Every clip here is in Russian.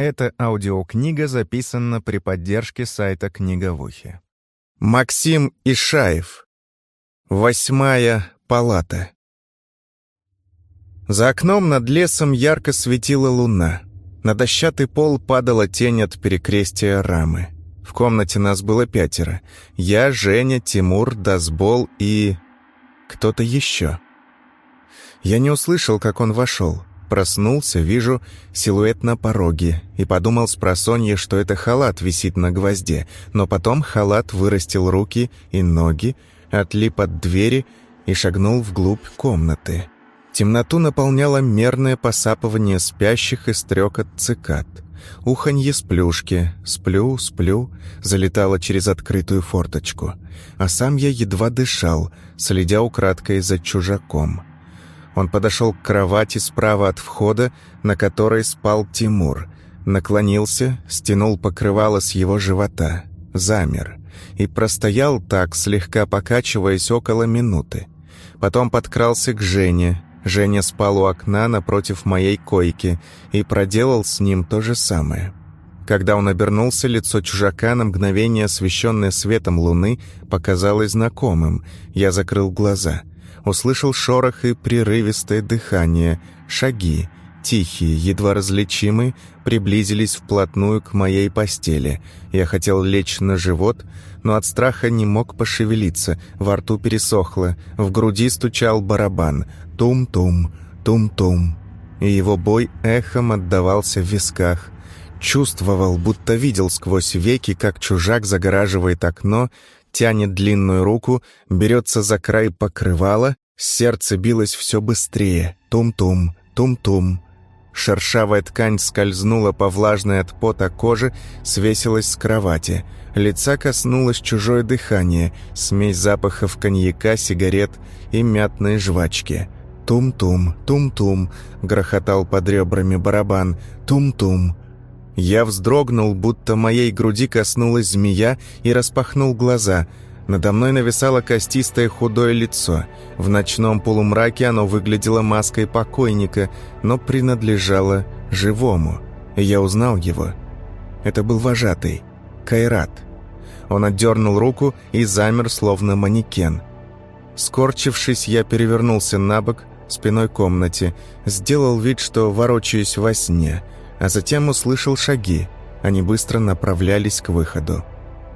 Эта аудиокнига записана при поддержке сайта «Книга в ухе». Максим Ишаев. Восьмая палата. За окном над лесом ярко светила луна. На дощатый пол падала тень от перекрестия рамы. В комнате нас было пятеро. Я, Женя, Тимур, Дасбол и... кто-то еще. Я не услышал, как он вошел. Проснулся, вижу силуэт на пороге и подумал с просонья, что это халат висит на гвозде, но потом халат вырастил руки и ноги, отлип от двери и шагнул вглубь комнаты. Темноту наполняло мерное посапывание спящих и стрекот цикад. Уханье сплюшки, сплю, сплю, залетало через открытую форточку. А сам я едва дышал, следя украдкой за чужаком. Он подошел к кровати справа от входа, на которой спал Тимур. Наклонился, стянул покрывало с его живота. Замер. И простоял так, слегка покачиваясь около минуты. Потом подкрался к Жене. Женя спал у окна напротив моей койки и проделал с ним то же самое. Когда он обернулся, лицо чужака, на мгновение освещенное светом луны, показалось знакомым. Я закрыл глаза — услышал шорох и прерывистое дыхание, шаги, тихие, едва различимые, приблизились вплотную к моей постели. Я хотел лечь на живот, но от страха не мог пошевелиться, во рту пересохло, в груди стучал барабан. Тум-тум, тум-тум. И его бой эхом отдавался в висках. Чувствовал, будто видел сквозь веки, как чужак загораживает окно, тянет длинную руку, берется за край покрывала, сердце билось все быстрее. Тум-тум, тум-тум. Шершавая ткань скользнула по влажной от пота коже, свесилась с кровати. Лица коснулось чужое дыхание, смесь запахов коньяка, сигарет и мятной жвачки. «Тум-тум, тум-тум», — грохотал под ребрами барабан. «Тум-тум, я вздрогнул, будто моей груди коснулась змея и распахнул глаза. Надо мной нависало костистое худое лицо. В ночном полумраке оно выглядело маской покойника, но принадлежало живому. я узнал его. Это был вожатый. Кайрат. Он отдернул руку и замер, словно манекен. Скорчившись, я перевернулся на бок, спиной комнате, сделал вид, что ворочаюсь во сне — а затем услышал шаги. Они быстро направлялись к выходу.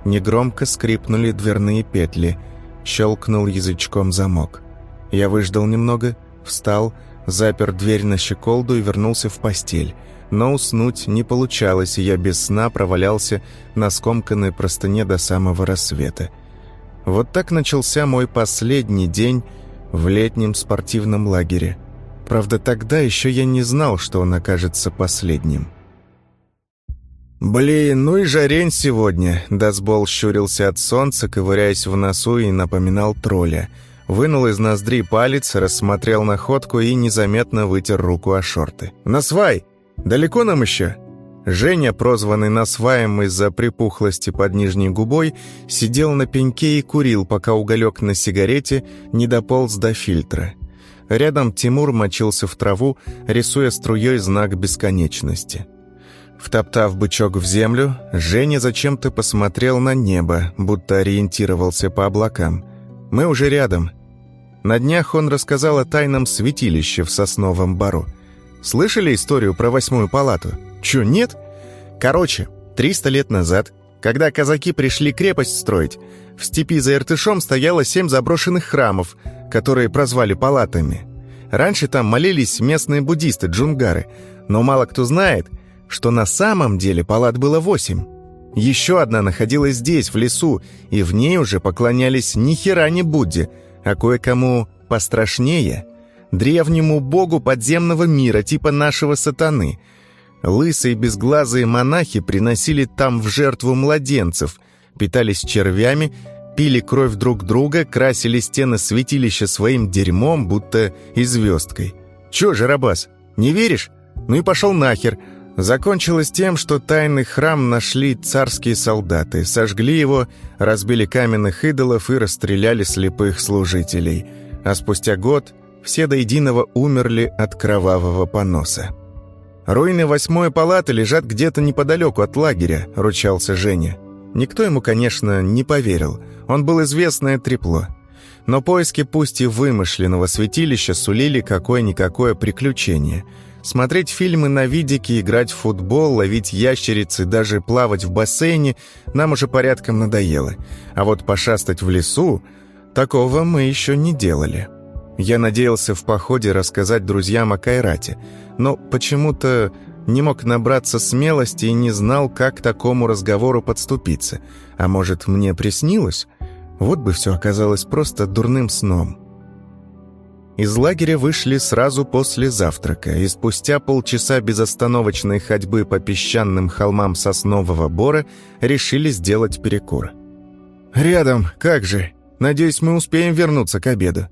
Негромко скрипнули дверные петли. Щелкнул язычком замок. Я выждал немного, встал, запер дверь на щеколду и вернулся в постель. Но уснуть не получалось, и я без сна провалялся на скомканной простыне до самого рассвета. Вот так начался мой последний день в летнем спортивном лагере – Правда, тогда еще я не знал, что он окажется последним. «Блин, ну и жарень сегодня!» Дасбол щурился от солнца, ковыряясь в носу и напоминал тролля. Вынул из ноздри палец, рассмотрел находку и незаметно вытер руку о шорты. «Насвай! Далеко нам еще?» Женя, прозванный Насваем из-за припухлости под нижней губой, сидел на пеньке и курил, пока уголек на сигарете не дополз до фильтра. Рядом Тимур мочился в траву, рисуя струей знак бесконечности. Втоптав бычок в землю, Женя зачем-то посмотрел на небо, будто ориентировался по облакам. «Мы уже рядом». На днях он рассказал о тайном святилище в Сосновом Бару. Слышали историю про восьмую палату? Чё, нет? Короче, 300 лет назад, когда казаки пришли крепость строить, в степи за Иртышом стояло семь заброшенных храмов, которые прозвали палатами. Раньше там молились местные буддисты, джунгары, но мало кто знает, что на самом деле палат было восемь. Еще одна находилась здесь, в лесу, и в ней уже поклонялись ни хера не Будде, а кое-кому пострашнее – древнему богу подземного мира, типа нашего сатаны. Лысые безглазые монахи приносили там в жертву младенцев, питались червями пили кровь друг друга, красили стены святилища своим дерьмом, будто и звездкой. Чё, Жарабас, не веришь? Ну и пошел нахер. Закончилось тем, что тайный храм нашли царские солдаты, сожгли его, разбили каменных идолов и расстреляли слепых служителей. А спустя год все до единого умерли от кровавого поноса. «Руины восьмой палаты лежат где-то неподалеку от лагеря», — ручался Женя. Никто ему, конечно, не поверил. Он был известное трепло. Но поиски пусть и вымышленного святилища сулили какое-никакое приключение. Смотреть фильмы на видике, играть в футбол, ловить ящерицы, даже плавать в бассейне нам уже порядком надоело. А вот пошастать в лесу, такого мы еще не делали. Я надеялся в походе рассказать друзьям о Кайрате, но почему-то не мог набраться смелости и не знал, как к такому разговору подступиться. А может, мне приснилось? Вот бы все оказалось просто дурным сном. Из лагеря вышли сразу после завтрака, и спустя полчаса безостановочной ходьбы по песчаным холмам соснового бора решили сделать перекур. «Рядом, как же! Надеюсь, мы успеем вернуться к обеду».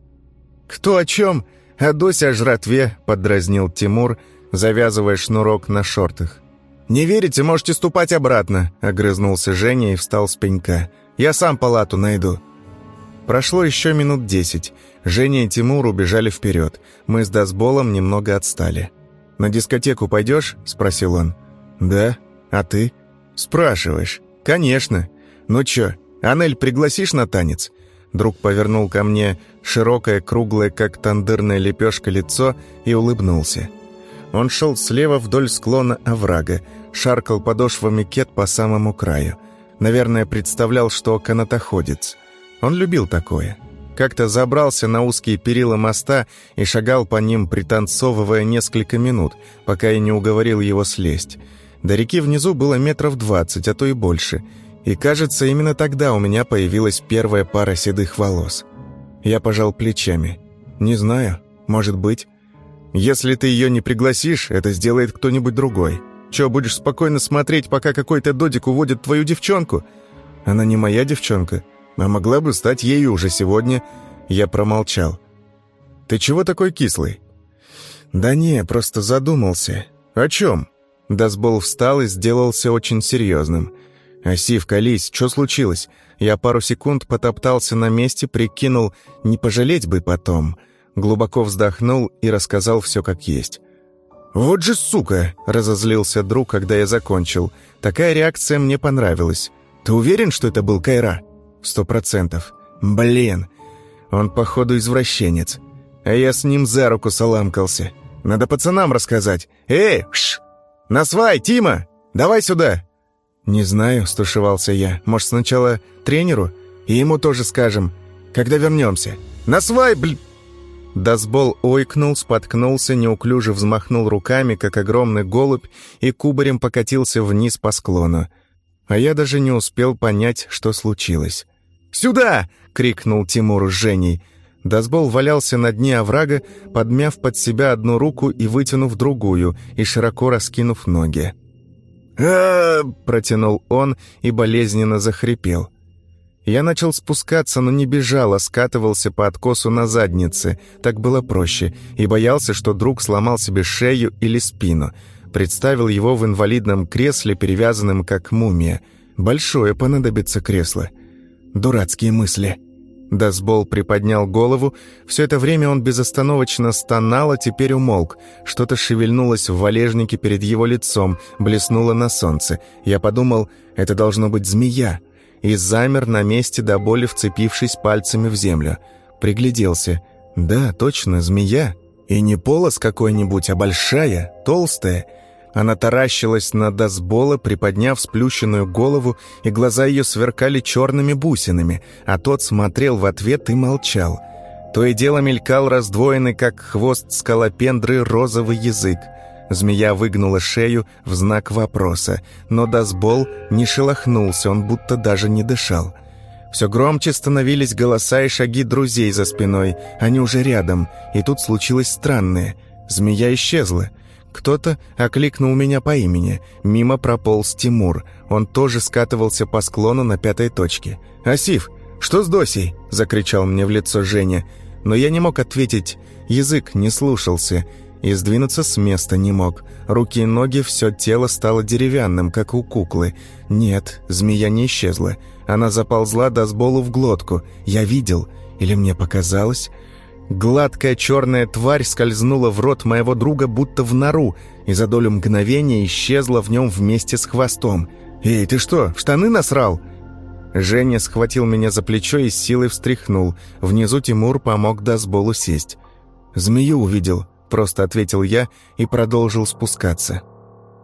«Кто о чем? А Дося о жратве», — подразнил Тимур, завязывая шнурок на шортах. «Не верите, можете ступать обратно», — огрызнулся Женя и встал с пенька. «Я сам палату найду». Прошло еще минут десять. Женя и Тимур убежали вперед. Мы с Дасболом немного отстали. «На дискотеку пойдешь?» — спросил он. «Да. А ты?» «Спрашиваешь?» «Конечно. Ну чё, Анель пригласишь на танец?» Друг повернул ко мне широкое, круглое, как тандырная лепешка лицо и улыбнулся. Он шел слева вдоль склона оврага, шаркал подошвами кет по самому краю. Наверное, представлял, что канатоходец. Он любил такое. Как-то забрался на узкие перила моста и шагал по ним, пританцовывая несколько минут, пока я не уговорил его слезть. До реки внизу было метров двадцать, а то и больше — и кажется, именно тогда у меня появилась первая пара седых волос. Я пожал плечами. «Не знаю. Может быть. Если ты ее не пригласишь, это сделает кто-нибудь другой. Че, будешь спокойно смотреть, пока какой-то додик уводит твою девчонку? Она не моя девчонка, а могла бы стать ею уже сегодня». Я промолчал. «Ты чего такой кислый?» «Да не, просто задумался. О чем?» Дасбол встал и сделался очень серьезным. «Асив, колись, что случилось?» Я пару секунд потоптался на месте, прикинул, не пожалеть бы потом. Глубоко вздохнул и рассказал все как есть. «Вот же сука!» — разозлился друг, когда я закончил. Такая реакция мне понравилась. «Ты уверен, что это был Кайра?» «Сто процентов». «Блин!» Он, походу, извращенец. А я с ним за руку саламкался. Надо пацанам рассказать. «Эй, шш! Насвай, Тима! Давай сюда!» «Не знаю», — стушевался я. «Может, сначала тренеру? И ему тоже скажем. Когда вернемся?» «На свай, бл...» Дасбол ойкнул, споткнулся, неуклюже взмахнул руками, как огромный голубь, и кубарем покатился вниз по склону. А я даже не успел понять, что случилось. «Сюда!» — крикнул Тимур с Женей. Дасбол валялся на дне оврага, подмяв под себя одну руку и вытянув другую, и широко раскинув ноги протянул он и болезненно захрипел. Я начал спускаться, но не бежал, а скатывался по откосу на заднице. Так было проще. И боялся, что друг сломал себе шею или спину. Представил его в инвалидном кресле, перевязанном как мумия. Большое понадобится кресло. Дурацкие мысли. Дасбол приподнял голову. Все это время он безостановочно стонал, а теперь умолк. Что-то шевельнулось в валежнике перед его лицом, блеснуло на солнце. Я подумал, это должно быть змея. И замер на месте до боли, вцепившись пальцами в землю. Пригляделся. Да, точно, змея. И не полос какой-нибудь, а большая, толстая. Она таращилась на Дасбола, приподняв сплющенную голову, и глаза ее сверкали черными бусинами, а тот смотрел в ответ и молчал. То и дело мелькал раздвоенный, как хвост скалопендры, розовый язык. Змея выгнула шею в знак вопроса, но Дасбол не шелохнулся, он будто даже не дышал. Все громче становились голоса и шаги друзей за спиной, они уже рядом, и тут случилось странное. Змея исчезла — кто-то окликнул меня по имени. Мимо прополз Тимур. Он тоже скатывался по склону на пятой точке. «Асиф, что с Досей?» – закричал мне в лицо Женя. Но я не мог ответить. Язык не слушался. И сдвинуться с места не мог. Руки и ноги, все тело стало деревянным, как у куклы. Нет, змея не исчезла. Она заползла до сболу в глотку. Я видел. Или мне показалось? Гладкая черная тварь скользнула в рот моего друга, будто в нору. и за долю мгновения исчезла в нем вместе с хвостом. «Эй, ты что, в штаны насрал?» Женя схватил меня за плечо и с силой встряхнул. Внизу Тимур помог Дасболу сесть. «Змею увидел», — просто ответил я и продолжил спускаться.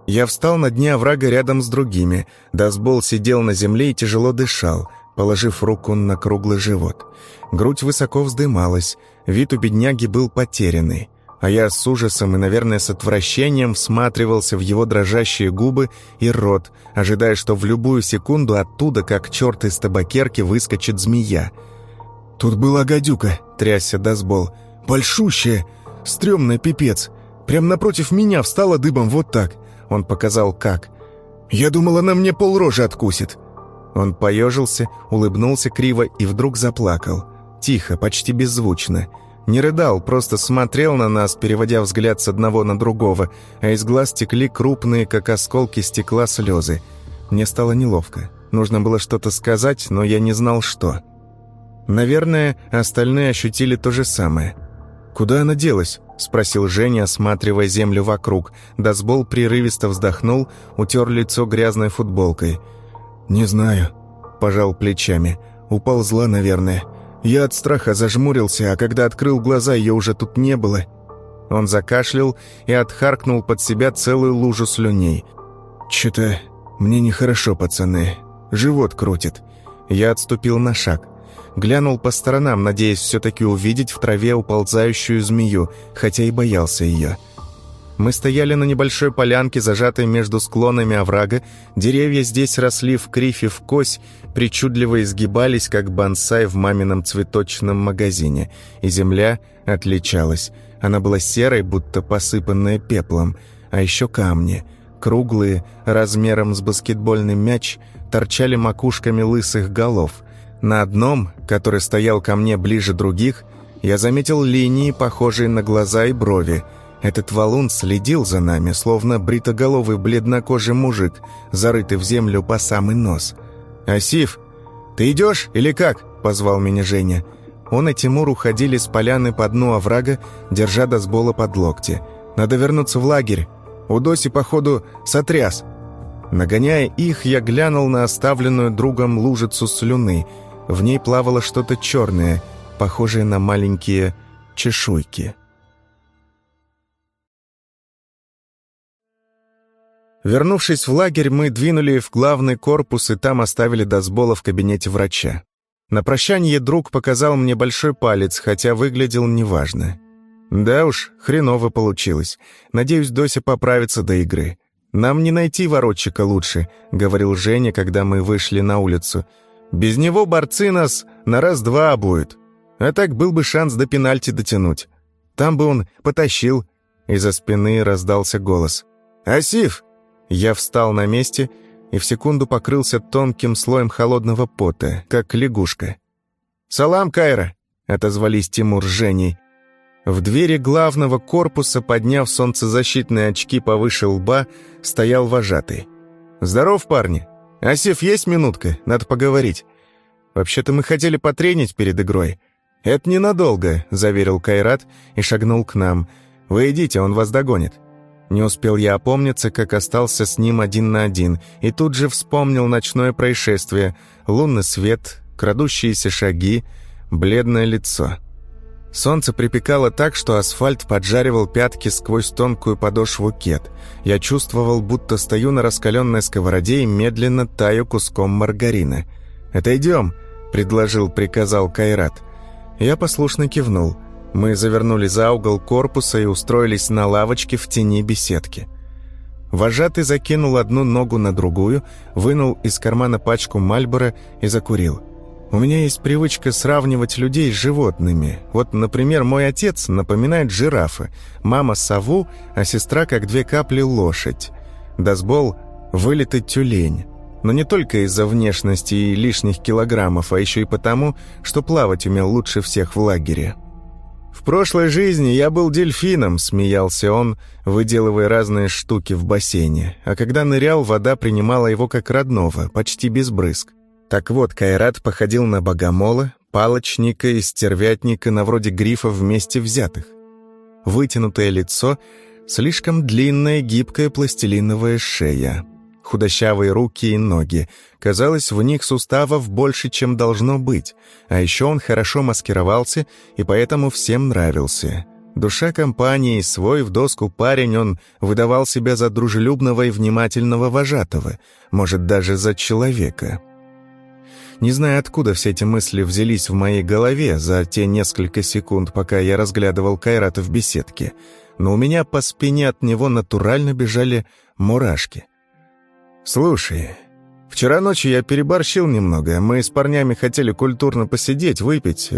Я встал на дне оврага рядом с другими. Дасбол сидел на земле и тяжело дышал, положив руку на круглый живот. Грудь высоко вздымалась, вид у бедняги был потерянный а я с ужасом и, наверное, с отвращением всматривался в его дрожащие губы и рот, ожидая, что в любую секунду оттуда, как черт из табакерки, выскочит змея. «Тут была гадюка», — трясся Дасбол. «Большущая, стрёмная пипец. Прям напротив меня встала дыбом вот так». Он показал, как. «Я думал, она мне полрожи откусит». Он поежился, улыбнулся криво и вдруг заплакал. Тихо, почти беззвучно. Не рыдал, просто смотрел на нас, переводя взгляд с одного на другого, а из глаз текли крупные, как осколки стекла, слезы. Мне стало неловко. Нужно было что-то сказать, но я не знал, что. Наверное, остальные ощутили то же самое. «Куда она делась?» — спросил Женя, осматривая землю вокруг. Дасбол прерывисто вздохнул, утер лицо грязной футболкой. «Не знаю», — пожал плечами. «Уползла, наверное». Я от страха зажмурился, а когда открыл глаза, ее уже тут не было. Он закашлял и отхаркнул под себя целую лужу слюней. «Чё-то мне нехорошо, пацаны. Живот крутит». Я отступил на шаг. Глянул по сторонам, надеясь все-таки увидеть в траве уползающую змею, хотя и боялся ее. Мы стояли на небольшой полянке, зажатой между склонами оврага. Деревья здесь росли в крифе в кось, причудливо изгибались, как бонсай в мамином цветочном магазине. И земля отличалась. Она была серой, будто посыпанная пеплом. А еще камни, круглые, размером с баскетбольный мяч, торчали макушками лысых голов. На одном, который стоял ко мне ближе других, я заметил линии, похожие на глаза и брови – этот валун следил за нами, словно бритоголовый бледнокожий мужик, зарытый в землю по самый нос. «Асиф, ты идешь или как?» – позвал меня Женя. Он и Тимур уходили с поляны по дну оврага, держа досбола под локти. «Надо вернуться в лагерь. У Доси, походу, сотряс». Нагоняя их, я глянул на оставленную другом лужицу слюны. В ней плавало что-то черное, похожее на маленькие чешуйки. Вернувшись в лагерь, мы двинули в главный корпус и там оставили Досбола в кабинете врача. На прощание друг показал мне большой палец, хотя выглядел неважно. Да уж, хреново получилось. Надеюсь, Дося поправится до игры. «Нам не найти воротчика лучше», — говорил Женя, когда мы вышли на улицу. «Без него борцы нас на раз-два обуют. А так был бы шанс до пенальти дотянуть. Там бы он потащил». Из-за спины раздался голос. «Асиф, я встал на месте и в секунду покрылся тонким слоем холодного пота, как лягушка. «Салам, Кайра!» — отозвались Тимур с Женей. В двери главного корпуса, подняв солнцезащитные очки повыше лба, стоял вожатый. «Здоров, парни! Асиф, есть минутка? Надо поговорить. Вообще-то мы хотели потренить перед игрой». «Это ненадолго», — заверил Кайрат и шагнул к нам. «Вы идите, он вас догонит». Не успел я опомниться, как остался с ним один на один, и тут же вспомнил ночное происшествие, лунный свет, крадущиеся шаги, бледное лицо. Солнце припекало так, что асфальт поджаривал пятки сквозь тонкую подошву кет. Я чувствовал, будто стою на раскаленной сковороде и медленно таю куском маргарина. «Отойдем», — предложил, приказал Кайрат. Я послушно кивнул — мы завернули за угол корпуса и устроились на лавочке в тени беседки. Вожатый закинул одну ногу на другую, вынул из кармана пачку Мальбора и закурил. «У меня есть привычка сравнивать людей с животными. Вот, например, мой отец напоминает жирафа, мама — сову, а сестра, как две капли, лошадь. Дасбол — вылитый тюлень. Но не только из-за внешности и лишних килограммов, а еще и потому, что плавать умел лучше всех в лагере». «В прошлой жизни я был дельфином», — смеялся он, выделывая разные штуки в бассейне. А когда нырял, вода принимала его как родного, почти без брызг. Так вот, Кайрат походил на богомола, палочника и стервятника на вроде грифов вместе взятых. Вытянутое лицо, Слишком длинная гибкая пластилиновая шея. Худощавые руки и ноги. Казалось, в них суставов больше, чем должно быть. А еще он хорошо маскировался и поэтому всем нравился. Душа компании, свой в доску парень, он выдавал себя за дружелюбного и внимательного вожатого, может, даже за человека. Не знаю, откуда все эти мысли взялись в моей голове за те несколько секунд, пока я разглядывал Кайрата в беседке, но у меня по спине от него натурально бежали мурашки. «Слушай, вчера ночью я переборщил немного. Мы с парнями хотели культурно посидеть, выпить.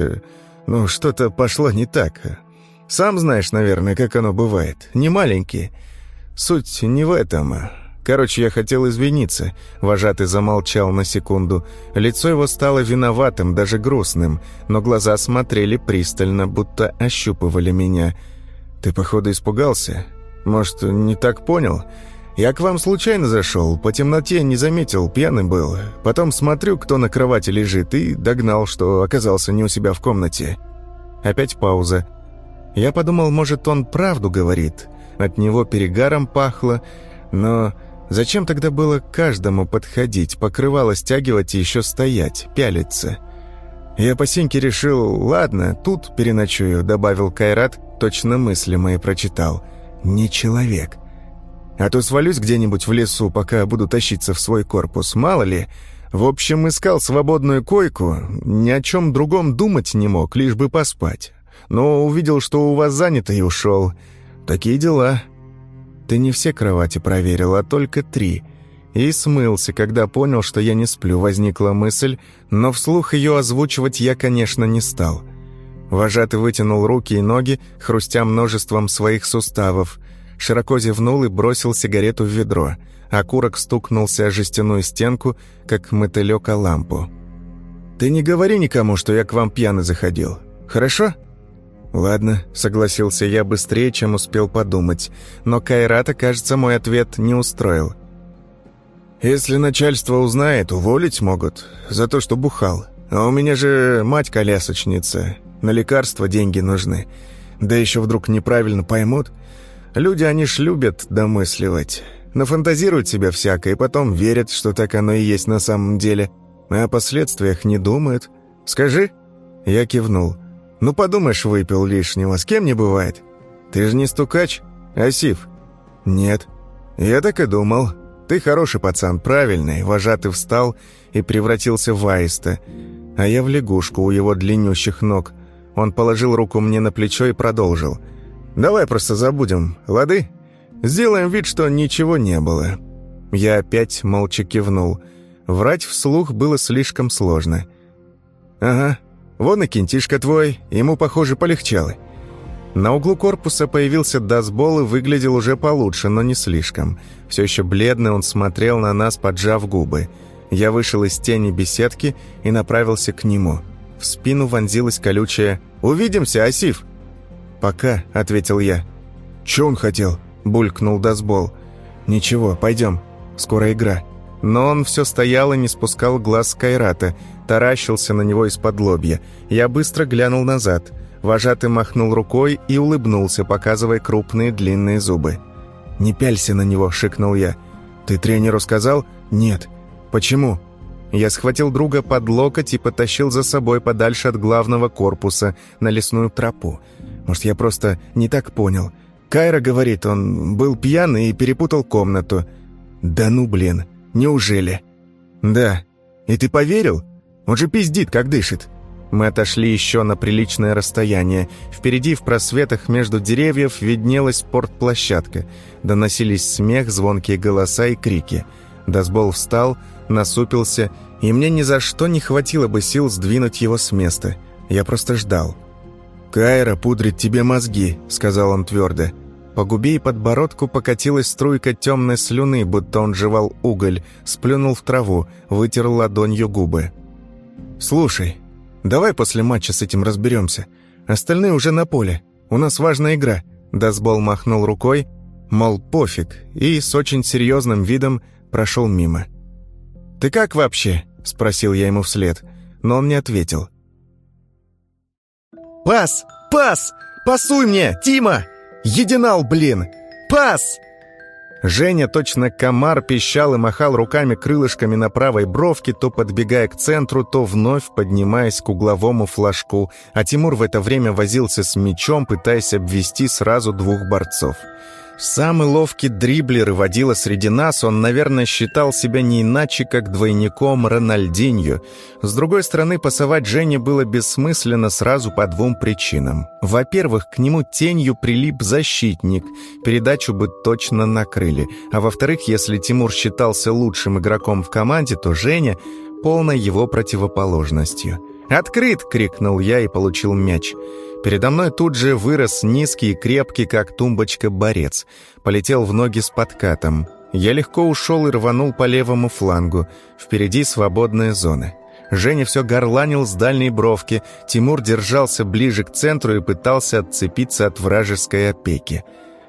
Ну, что-то пошло не так. Сам знаешь, наверное, как оно бывает. Не маленький. Суть не в этом. Короче, я хотел извиниться. Вожатый замолчал на секунду. Лицо его стало виноватым, даже грустным, но глаза смотрели пристально, будто ощупывали меня. «Ты, походу, испугался? Может, не так понял?» «Я к вам случайно зашел, по темноте не заметил, пьяный был. Потом смотрю, кто на кровати лежит, и догнал, что оказался не у себя в комнате». Опять пауза. Я подумал, может, он правду говорит. От него перегаром пахло, но зачем тогда было каждому подходить, покрывало стягивать и еще стоять, пялиться? Я по синьке решил, ладно, тут переночую, добавил Кайрат, точно мысли мои прочитал. Не человек. А то свалюсь где-нибудь в лесу, пока буду тащиться в свой корпус, мало ли. В общем, искал свободную койку, ни о чем другом думать не мог, лишь бы поспать но увидел, что у вас занято и ушел. Такие дела. Ты не все кровати проверил, а только три. И смылся, когда понял, что я не сплю, возникла мысль, но вслух ее озвучивать я, конечно, не стал. Вожатый вытянул руки и ноги, хрустя множеством своих суставов, широко зевнул и бросил сигарету в ведро. Окурок стукнулся о жестяную стенку, как мотылек о лампу. «Ты не говори никому, что я к вам пьяный заходил, хорошо?» «Ладно», — согласился я быстрее, чем успел подумать, но Кайрата, кажется, мой ответ не устроил. «Если начальство узнает, уволить могут за то, что бухал. А у меня же мать-колясочница, на лекарства деньги нужны. Да еще вдруг неправильно поймут. Люди, они ж любят домысливать, нафантазируют себя всякое, и потом верят, что так оно и есть на самом деле, а о последствиях не думают. Скажи?» Я кивнул. Ну, подумаешь, выпил лишнего, с кем не бывает. Ты же не стукач, Асиф? Нет. Я так и думал. Ты хороший пацан, правильный. Вожатый встал и превратился в аиста, а я в лягушку у его длиннющих ног. Он положил руку мне на плечо и продолжил. «Давай просто забудем, лады? Сделаем вид, что ничего не было». Я опять молча кивнул. Врать вслух было слишком сложно. «Ага, Вон и кентишка твой, ему, похоже, полегчало». На углу корпуса появился Дасбол и выглядел уже получше, но не слишком. Все еще бледный он смотрел на нас, поджав губы. Я вышел из тени беседки и направился к нему. В спину вонзилась колючая «Увидимся, Асиф!» «Пока», — ответил я. «Че он хотел?» — булькнул Дасбол. «Ничего, пойдем. Скоро игра». Но он все стоял и не спускал глаз с Кайрата, таращился на него из-под лобья. Я быстро глянул назад. Вожатый махнул рукой и улыбнулся, показывая крупные длинные зубы. «Не пялься на него», — шикнул я. «Ты тренеру сказал?» «Нет». «Почему?» Я схватил друга под локоть и потащил за собой подальше от главного корпуса на лесную тропу. Может, я просто не так понял. Кайра говорит, он был пьяный и перепутал комнату. «Да ну, блин!» Неужели?» «Да. И ты поверил? Он же пиздит, как дышит». Мы отошли еще на приличное расстояние. Впереди в просветах между деревьев виднелась спортплощадка. Доносились смех, звонкие голоса и крики. Дасбол встал, насупился, и мне ни за что не хватило бы сил сдвинуть его с места. Я просто ждал. «Кайра пудрит тебе мозги», — сказал он твердо. По губе и подбородку покатилась струйка темной слюны, будто он жевал уголь, сплюнул в траву, вытер ладонью губы. «Слушай, давай после матча с этим разберемся. Остальные уже на поле. У нас важная игра». Дасбол махнул рукой, мол, пофиг, и с очень серьезным видом прошел мимо. «Ты как вообще?» – спросил я ему вслед, но он не ответил. «Пас! Пас! Пасуй мне, Тима!» «Единал, блин!» — Пас!» Женя, точно комар, пищал и махал руками-крылышками на правой бровке, то подбегая к центру, то вновь поднимаясь к угловому флажку, а Тимур в это время возился с мячом, пытаясь обвести сразу двух борцов. Самый ловкий дриблер и водила среди нас, он, наверное, считал себя не иначе, как двойником Рональдинью. С другой стороны, пасовать Жене было бессмысленно сразу по двум причинам. Во-первых, к нему тенью прилип защитник, передачу бы точно накрыли. А во-вторых, если Тимур считался лучшим игроком в команде, то Женя — полной его противоположностью. «Открыт!» — крикнул я и получил мяч. Передо мной тут же вырос низкий и крепкий, как тумбочка, борец. Полетел в ноги с подкатом. Я легко ушел и рванул по левому флангу. Впереди свободная зона. Женя все горланил с дальней бровки. Тимур держался ближе к центру и пытался отцепиться от вражеской опеки.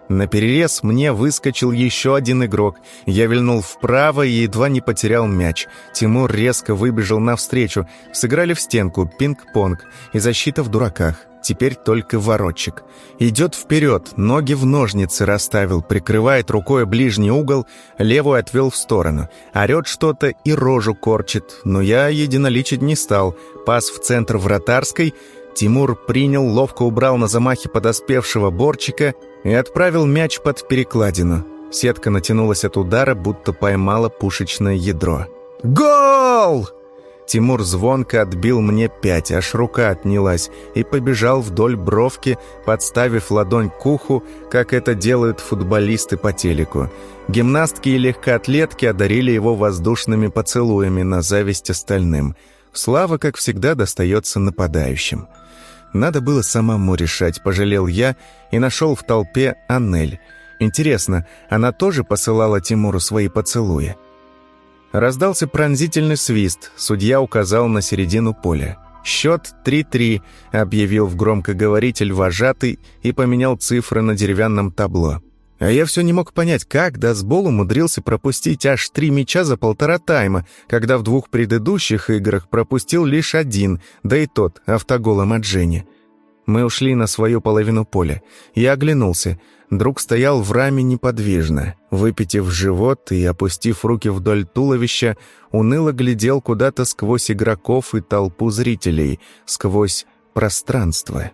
На перерез мне выскочил еще один игрок. Я вильнул вправо и едва не потерял мяч. Тимур резко выбежал навстречу. Сыграли в стенку, пинг-понг и защита в дураках. Теперь только воротчик. Идет вперед, ноги в ножницы расставил, прикрывает рукой ближний угол, левую отвел в сторону. Орет что-то и рожу корчит, но я единоличить не стал. Пас в центр вратарской. Тимур принял, ловко убрал на замахе подоспевшего борчика и отправил мяч под перекладину. Сетка натянулась от удара, будто поймала пушечное ядро. «Гол!» Тимур звонко отбил мне пять, аж рука отнялась, и побежал вдоль бровки, подставив ладонь к уху, как это делают футболисты по телеку. Гимнастки и легкоатлетки одарили его воздушными поцелуями на зависть остальным. Слава, как всегда, достается нападающим. Надо было самому решать, пожалел я, и нашел в толпе Аннель. Интересно, она тоже посылала Тимуру свои поцелуи? Раздался пронзительный свист, судья указал на середину поля. «Счет 3-3», — объявил в громкоговоритель вожатый и поменял цифры на деревянном табло. А я все не мог понять, как Дасбол умудрился пропустить аж три мяча за полтора тайма, когда в двух предыдущих играх пропустил лишь один, да и тот автоголом от Жени. Мы ушли на свою половину поля. Я оглянулся. Друг стоял в раме неподвижно, выпитив живот и, опустив руки вдоль туловища, уныло глядел куда-то сквозь игроков и толпу зрителей, сквозь пространство.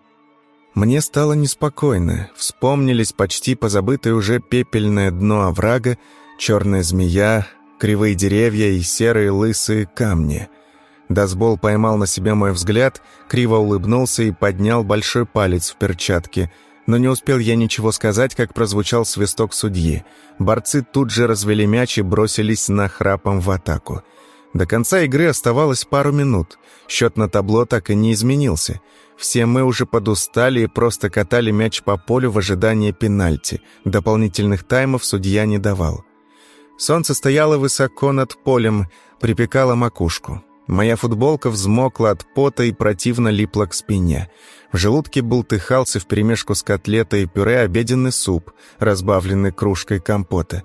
Мне стало неспокойно. Вспомнились почти позабытое уже пепельное дно оврага, черная змея, кривые деревья и серые лысые камни. Дасбол поймал на себе мой взгляд, криво улыбнулся и поднял большой палец в перчатке – но не успел я ничего сказать, как прозвучал свисток судьи. Борцы тут же развели мяч и бросились на храпом в атаку. До конца игры оставалось пару минут. Счет на табло так и не изменился. Все мы уже подустали и просто катали мяч по полю в ожидании пенальти. Дополнительных таймов судья не давал. Солнце стояло высоко над полем, припекало макушку. Моя футболка взмокла от пота и противно липла к спине. В желудке бултыхался вперемешку с котлетой и пюре обеденный суп, разбавленный кружкой компота.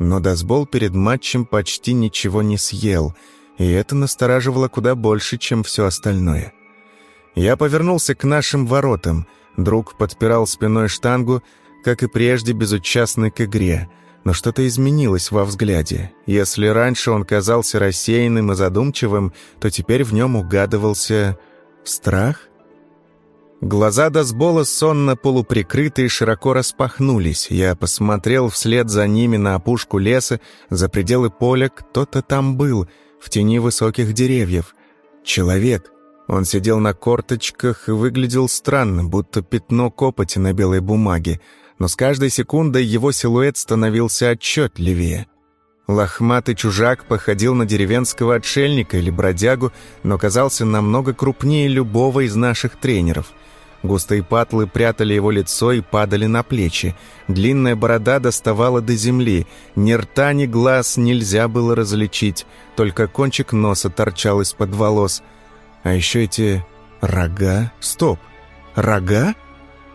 Но Дасбол перед матчем почти ничего не съел, и это настораживало куда больше, чем все остальное. Я повернулся к нашим воротам. Друг подпирал спиной штангу, как и прежде, безучастный к игре. Но что-то изменилось во взгляде. Если раньше он казался рассеянным и задумчивым, то теперь в нем угадывался страх — Глаза Дасбола сонно полуприкрытые широко распахнулись. Я посмотрел вслед за ними на опушку леса, за пределы поля. Кто-то там был, в тени высоких деревьев. Человек. Он сидел на корточках и выглядел странно, будто пятно копоти на белой бумаге. Но с каждой секундой его силуэт становился отчетливее. Лохматый чужак походил на деревенского отшельника или бродягу, но казался намного крупнее любого из наших тренеров — Густые патлы прятали его лицо и падали на плечи. Длинная борода доставала до земли. Ни рта, ни глаз нельзя было различить. Только кончик носа торчал из-под волос. А еще эти рога... Стоп! Рога?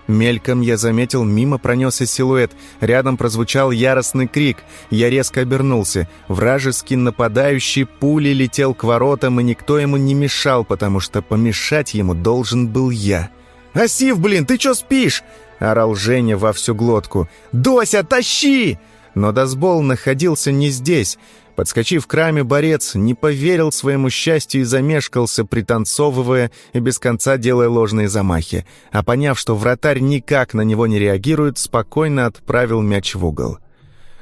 Мельком я заметил, мимо пронесся силуэт. Рядом прозвучал яростный крик. Я резко обернулся. Вражеский нападающий пулей летел к воротам, и никто ему не мешал, потому что помешать ему должен был я. «Асив, блин, ты чё спишь?» — орал Женя во всю глотку. «Дося, тащи!» Но Дасбол находился не здесь. Подскочив к раме, борец не поверил своему счастью и замешкался, пританцовывая и без конца делая ложные замахи. А поняв, что вратарь никак на него не реагирует, спокойно отправил мяч в угол.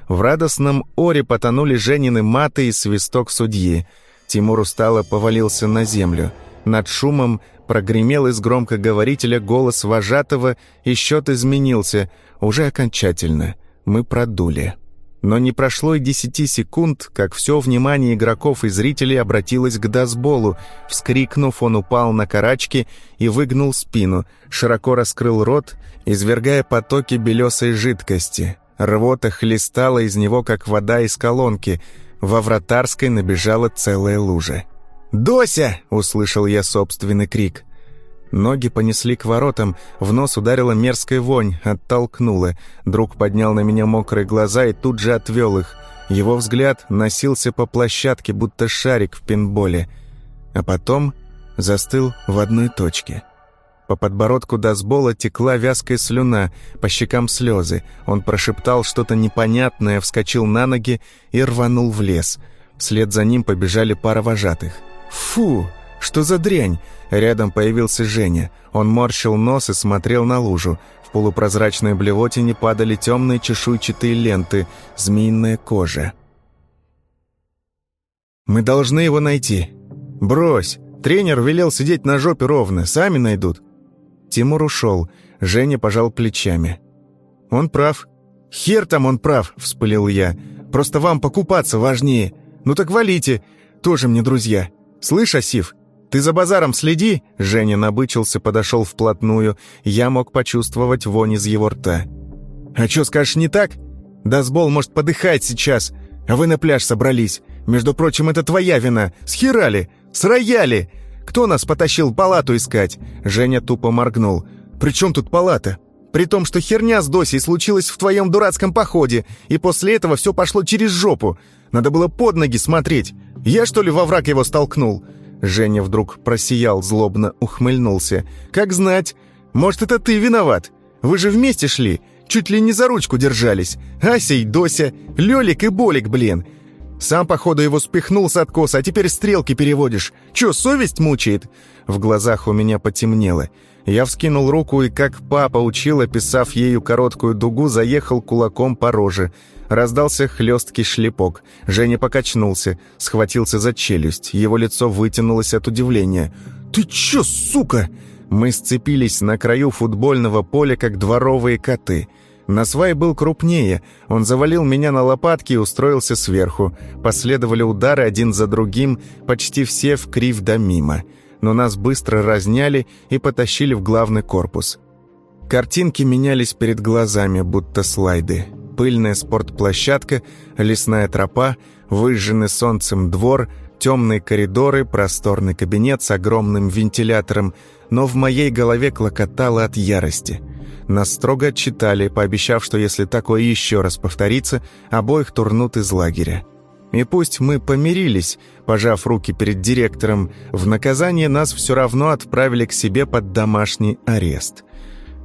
В радостном оре потонули Женины маты и свисток судьи. Тимур устало повалился на землю. Над шумом прогремел из громкоговорителя голос вожатого, и счет изменился, уже окончательно. Мы продули. Но не прошло и десяти секунд, как все внимание игроков и зрителей обратилось к Дасболу. Вскрикнув, он упал на карачки и выгнул спину, широко раскрыл рот, извергая потоки белесой жидкости. Рвота хлестала из него, как вода из колонки. Во вратарской набежала целая лужа. «Дося!» — услышал я собственный крик. Ноги понесли к воротам, в нос ударила мерзкая вонь, оттолкнула. Друг поднял на меня мокрые глаза и тут же отвел их. Его взгляд носился по площадке, будто шарик в пинболе. А потом застыл в одной точке. По подбородку Дасбола текла вязкая слюна, по щекам слезы. Он прошептал что-то непонятное, вскочил на ноги и рванул в лес. Вслед за ним побежали пара вожатых. «Фу! Что за дрянь?» Рядом появился Женя. Он морщил нос и смотрел на лужу. В полупрозрачной блевотине падали темные чешуйчатые ленты, змеиная кожа. «Мы должны его найти». «Брось! Тренер велел сидеть на жопе ровно, сами найдут». Тимур ушел. Женя пожал плечами. «Он прав». «Хер там он прав», — вспылил я. «Просто вам покупаться важнее. Ну так валите. Тоже мне друзья. Слышь, Асив, «Ты за базаром следи!» Женя набычился, подошел вплотную. Я мог почувствовать вонь из его рта. «А что, скажешь, не так? Дасбол может подыхать сейчас, а вы на пляж собрались. Между прочим, это твоя вина. Схерали! Срояли! Кто нас потащил палату искать?» Женя тупо моргнул. «При чем тут палата?» «При том, что херня с Досей случилась в твоем дурацком походе, и после этого все пошло через жопу. Надо было под ноги смотреть. Я, что ли, во враг его столкнул?» Женя вдруг просиял, злобно ухмыльнулся. «Как знать! Может, это ты виноват? Вы же вместе шли, чуть ли не за ручку держались. Ася и Дося, Лёлик и Болик, блин. Сам, походу, его спихнул с откоса, а теперь стрелки переводишь. Чё, совесть мучает?» В глазах у меня потемнело. Я вскинул руку и, как папа учил, описав ею короткую дугу, заехал кулаком по роже – Раздался хлесткий шлепок. Женя покачнулся, схватился за челюсть. Его лицо вытянулось от удивления. «Ты чё, сука?» Мы сцепились на краю футбольного поля, как дворовые коты. Насвай был крупнее. Он завалил меня на лопатки и устроился сверху. Последовали удары один за другим, почти все в крив да мимо. Но нас быстро разняли и потащили в главный корпус. Картинки менялись перед глазами, будто слайды пыльная спортплощадка, лесная тропа, выжженный солнцем двор, темные коридоры, просторный кабинет с огромным вентилятором, но в моей голове клокотало от ярости. Нас строго отчитали, пообещав, что если такое еще раз повторится, обоих турнут из лагеря. И пусть мы помирились, пожав руки перед директором, в наказание нас все равно отправили к себе под домашний арест.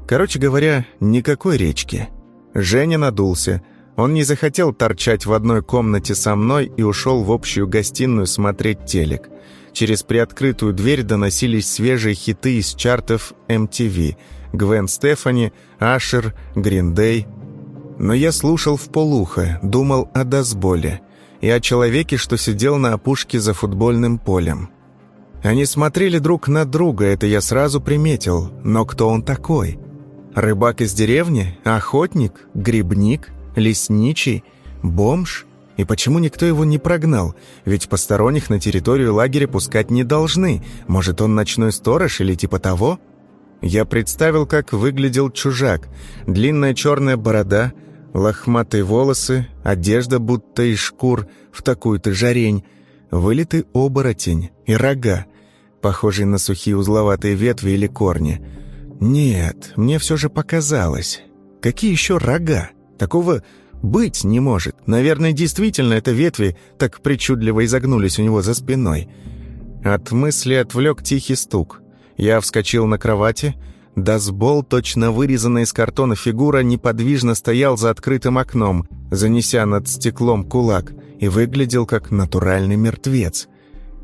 Короче говоря, никакой речки. Женя надулся. Он не захотел торчать в одной комнате со мной и ушел в общую гостиную смотреть телек. Через приоткрытую дверь доносились свежие хиты из чартов MTV. Гвен Стефани, Ашер, Гриндей. Но я слушал в полухо, думал о Дасболе и о человеке, что сидел на опушке за футбольным полем. Они смотрели друг на друга, это я сразу приметил, но кто он такой – Рыбак из деревни? Охотник? Грибник? Лесничий? Бомж? И почему никто его не прогнал? Ведь посторонних на территорию лагеря пускать не должны. Может, он ночной сторож или типа того? Я представил, как выглядел чужак. Длинная черная борода, лохматые волосы, одежда будто из шкур в такую-то жарень, вылитый оборотень и рога, похожие на сухие узловатые ветви или корни – нет, мне все же показалось. Какие еще рога? Такого быть не может. Наверное, действительно, это ветви так причудливо изогнулись у него за спиной. От мысли отвлек тихий стук. Я вскочил на кровати. Дасбол, точно вырезанная из картона фигура, неподвижно стоял за открытым окном, занеся над стеклом кулак, и выглядел как натуральный мертвец.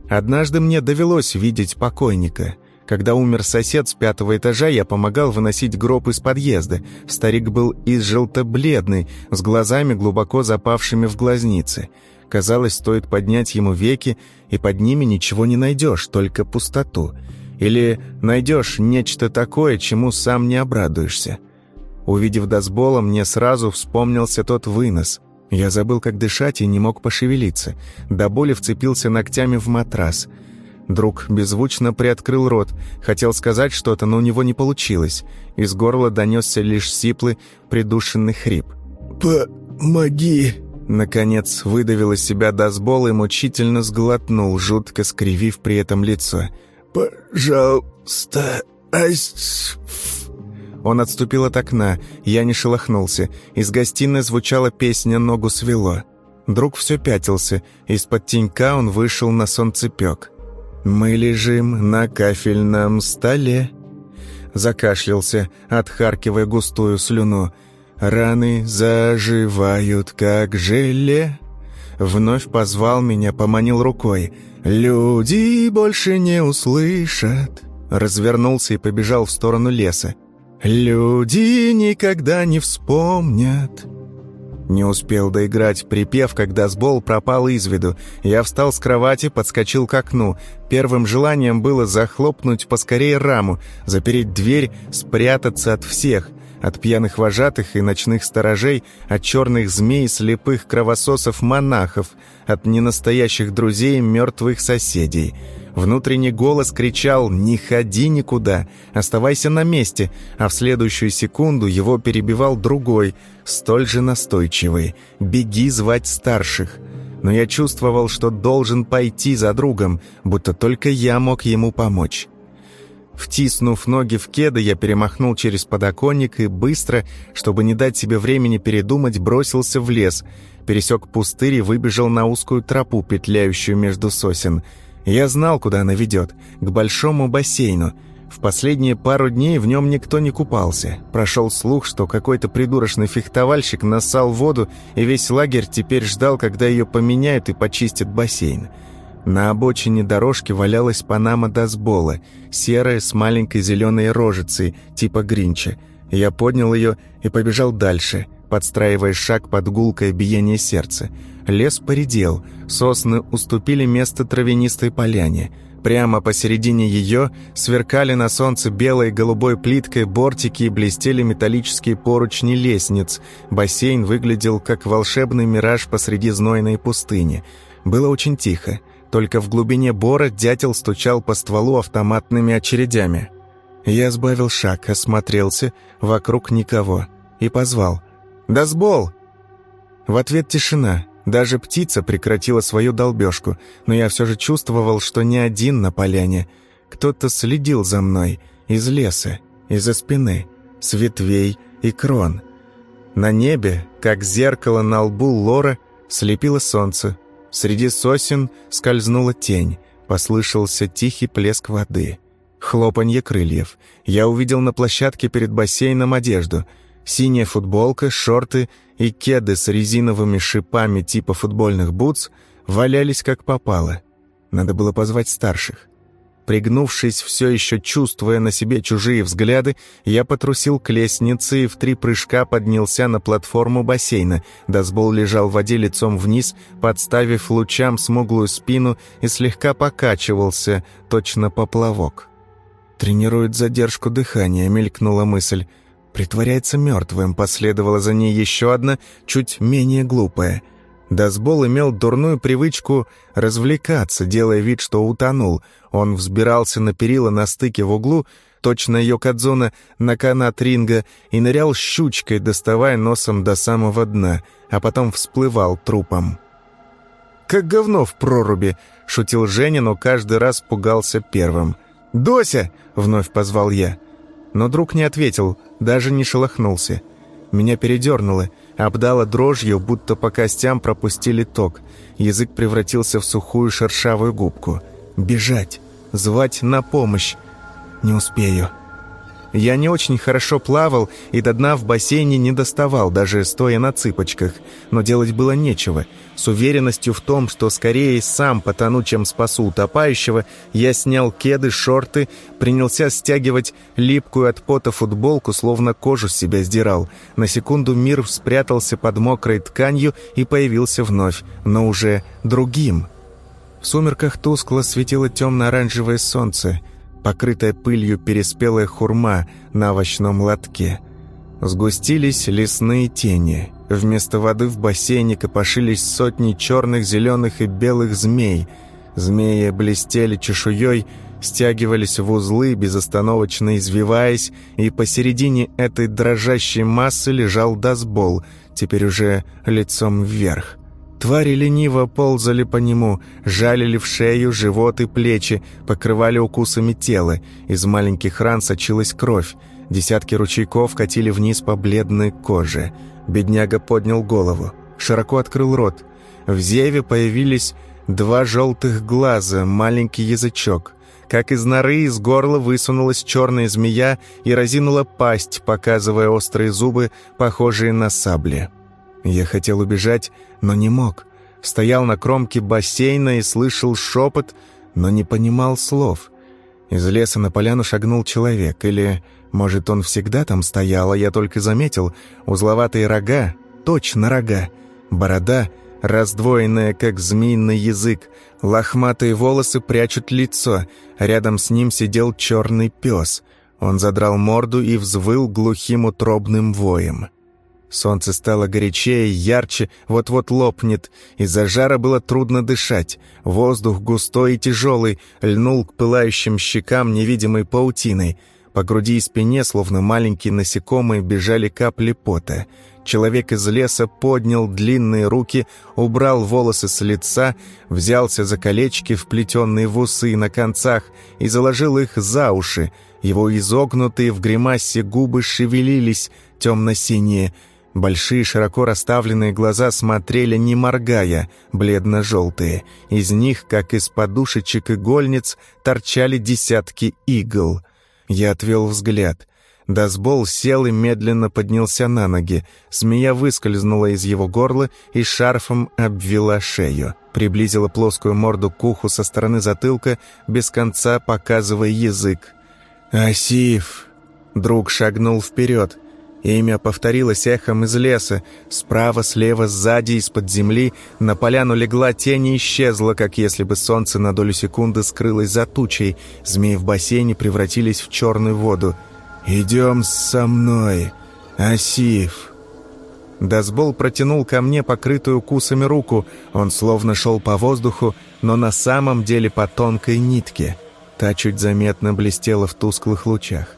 Однажды мне довелось видеть покойника. Когда умер сосед с пятого этажа, я помогал выносить гроб из подъезда. Старик был из желто-бледный, с глазами глубоко запавшими в глазницы. Казалось, стоит поднять ему веки, и под ними ничего не найдешь, только пустоту. Или найдешь нечто такое, чему сам не обрадуешься. Увидев Дасбола, мне сразу вспомнился тот вынос. Я забыл, как дышать, и не мог пошевелиться. До боли вцепился ногтями в матрас. Друг беззвучно приоткрыл рот. Хотел сказать что-то, но у него не получилось. Из горла донесся лишь сиплый, придушенный хрип. «Помоги!» Наконец выдавил из себя Дасбол и мучительно сглотнул, жутко скривив при этом лицо. «Пожалуйста, Он отступил от окна, я не шелохнулся. Из гостиной звучала песня «Ногу свело». Друг все пятился, из-под тенька он вышел на солнцепек. «Мы лежим на кафельном столе», закашлялся, отхаркивая густую слюну. Раны заживают, как желе. Вновь позвал меня, поманил рукой. «Люди больше не услышат». Развернулся и побежал в сторону леса. «Люди никогда не вспомнят». Не успел доиграть припев, когда сбол пропал из виду. Я встал с кровати, подскочил к окну. Первым желанием было захлопнуть поскорее раму, запереть дверь, спрятаться от всех от пьяных вожатых и ночных сторожей, от черных змей, слепых кровососов-монахов, от ненастоящих друзей мертвых соседей. Внутренний голос кричал «Не ходи никуда, оставайся на месте», а в следующую секунду его перебивал другой, столь же настойчивый «Беги звать старших». Но я чувствовал, что должен пойти за другом, будто только я мог ему помочь. Втиснув ноги в кеды, я перемахнул через подоконник и быстро, чтобы не дать себе времени передумать, бросился в лес, пересек пустырь и выбежал на узкую тропу, петляющую между сосен. Я знал, куда она ведет, к большому бассейну. В последние пару дней в нем никто не купался. Прошел слух, что какой-то придурочный фехтовальщик нассал воду, и весь лагерь теперь ждал, когда ее поменяют и почистят бассейн. На обочине дорожки валялась панама Дасбола, серая с маленькой зеленой рожицей, типа Гринча. Я поднял ее и побежал дальше, подстраивая шаг под гулкое биение сердца. Лес поредел, сосны уступили место травянистой поляне. Прямо посередине ее сверкали на солнце белой голубой плиткой бортики и блестели металлические поручни лестниц. Бассейн выглядел как волшебный мираж посреди знойной пустыни. Было очень тихо. Только в глубине бора дятел стучал по стволу автоматными очередями. Я сбавил шаг, осмотрелся, вокруг никого, и позвал. «Дасбол!» В ответ тишина. Даже птица прекратила свою долбежку, но я все же чувствовал, что не один на поляне. Кто-то следил за мной из леса, из-за спины, с ветвей и крон. На небе, как зеркало на лбу Лора, слепило солнце, Среди сосен скользнула тень, послышался тихий плеск воды. Хлопанье крыльев. Я увидел на площадке перед бассейном одежду. Синяя футболка, шорты и кеды с резиновыми шипами типа футбольных бутс валялись как попало. Надо было позвать старших. Пригнувшись, все еще чувствуя на себе чужие взгляды, я потрусил к лестнице и в три прыжка поднялся на платформу бассейна. Дасбол лежал в воде лицом вниз, подставив лучам смуглую спину и слегка покачивался, точно поплавок. «Тренирует задержку дыхания», — мелькнула мысль. «Притворяется мертвым», — последовала за ней еще одна, чуть менее глупая — Дасбол имел дурную привычку развлекаться, делая вид, что утонул. Он взбирался на перила на стыке в углу, точно Йокадзона на канат ринга, и нырял щучкой, доставая носом до самого дна, а потом всплывал трупом. «Как говно в проруби!» — шутил Женя, но каждый раз пугался первым. «Дося!» — вновь позвал я. Но друг не ответил, даже не шелохнулся. Меня передернуло — обдало дрожью, будто по костям пропустили ток. Язык превратился в сухую шершавую губку. «Бежать! Звать на помощь! Не успею!» Я не очень хорошо плавал и до дна в бассейне не доставал, даже стоя на цыпочках. Но делать было нечего. С уверенностью в том, что скорее сам потону, чем спасу утопающего, я снял кеды, шорты, принялся стягивать липкую от пота футболку, словно кожу с себя сдирал. На секунду мир спрятался под мокрой тканью и появился вновь, но уже другим. В сумерках тускло светило темно-оранжевое солнце — покрытая пылью переспелая хурма на овощном лотке. Сгустились лесные тени. Вместо воды в бассейне копошились сотни черных, зеленых и белых змей. Змеи блестели чешуей, стягивались в узлы, безостановочно извиваясь, и посередине этой дрожащей массы лежал дасбол, теперь уже лицом вверх. Твари лениво ползали по нему, жалили в шею, живот и плечи, покрывали укусами тело. Из маленьких ран сочилась кровь. Десятки ручейков катили вниз по бледной коже. Бедняга поднял голову, широко открыл рот. В зеве появились два желтых глаза, маленький язычок. Как из норы из горла высунулась черная змея и разинула пасть, показывая острые зубы, похожие на сабли. Я хотел убежать, но не мог. Стоял на кромке бассейна и слышал шепот, но не понимал слов. Из леса на поляну шагнул человек, или, может, он всегда там стоял, а я только заметил, узловатые рога, точно рога, борода, раздвоенная, как змеиный язык, лохматые волосы прячут лицо, рядом с ним сидел черный пес. Он задрал морду и взвыл глухим утробным воем. Солнце стало горячее, ярче, вот-вот лопнет. Из-за жара было трудно дышать. Воздух густой и тяжелый, льнул к пылающим щекам невидимой паутиной. По груди и спине, словно маленькие насекомые, бежали капли пота. Человек из леса поднял длинные руки, убрал волосы с лица, взялся за колечки, вплетенные в усы на концах, и заложил их за уши. Его изогнутые в гримасе губы шевелились, темно-синие, Большие широко расставленные глаза смотрели не моргая, бледно-желтые. Из них, как из подушечек игольниц, торчали десятки игл. Я отвел взгляд. Дасбол сел и медленно поднялся на ноги. Змея выскользнула из его горла и шарфом обвела шею. Приблизила плоскую морду к уху со стороны затылка, без конца показывая язык. «Асиф!» Друг шагнул вперед. Имя повторилось эхом из леса. Справа, слева, сзади, из-под земли. На поляну легла тень и исчезла, как если бы солнце на долю секунды скрылось за тучей. Змеи в бассейне превратились в черную воду. «Идем со мной, Асиф!» Дасбол протянул ко мне покрытую укусами руку. Он словно шел по воздуху, но на самом деле по тонкой нитке. Та чуть заметно блестела в тусклых лучах.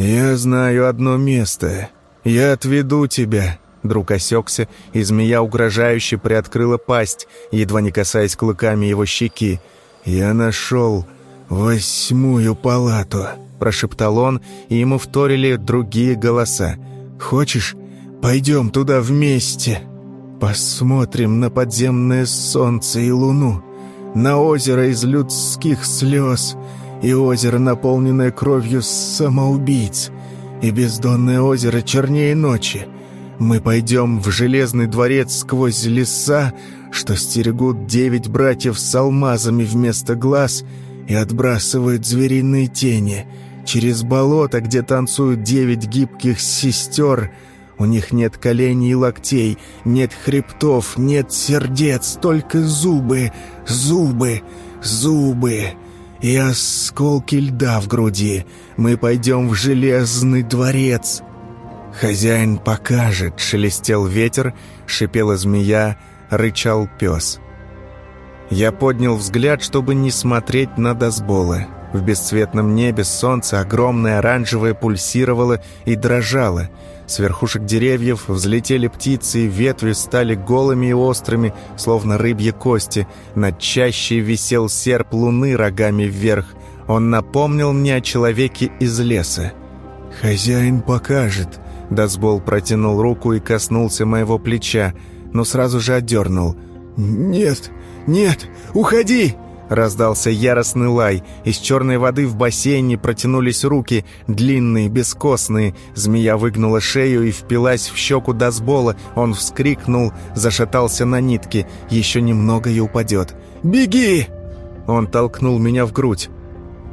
«Я знаю одно место. Я отведу тебя». Друг осекся, и змея угрожающе приоткрыла пасть, едва не касаясь клыками его щеки. «Я нашел восьмую палату», — прошептал он, и ему вторили другие голоса. «Хочешь, пойдем туда вместе? Посмотрим на подземное солнце и луну, на озеро из людских слез» и озеро, наполненное кровью самоубийц, и бездонное озеро чернее ночи. Мы пойдем в железный дворец сквозь леса, что стерегут девять братьев с алмазами вместо глаз и отбрасывают звериные тени. Через болото, где танцуют девять гибких сестер, у них нет коленей и локтей, нет хребтов, нет сердец, только зубы, зубы, зубы и осколки льда в груди. Мы пойдем в железный дворец. Хозяин покажет, шелестел ветер, шипела змея, рычал пес. Я поднял взгляд, чтобы не смотреть на Дасбола. В бесцветном небе солнце огромное оранжевое пульсировало и дрожало — с верхушек деревьев взлетели птицы, и ветви стали голыми и острыми, словно рыбьи кости. Над чащей висел серп луны рогами вверх. Он напомнил мне о человеке из леса. «Хозяин покажет», — Дасбол протянул руку и коснулся моего плеча, но сразу же отдернул. «Нет, нет, уходи!» Раздался яростный лай. Из черной воды в бассейне протянулись руки, длинные, бескостные. Змея выгнула шею и впилась в щеку Дасбола. Он вскрикнул, зашатался на нитке. Еще немного и упадет. «Беги!» Он толкнул меня в грудь.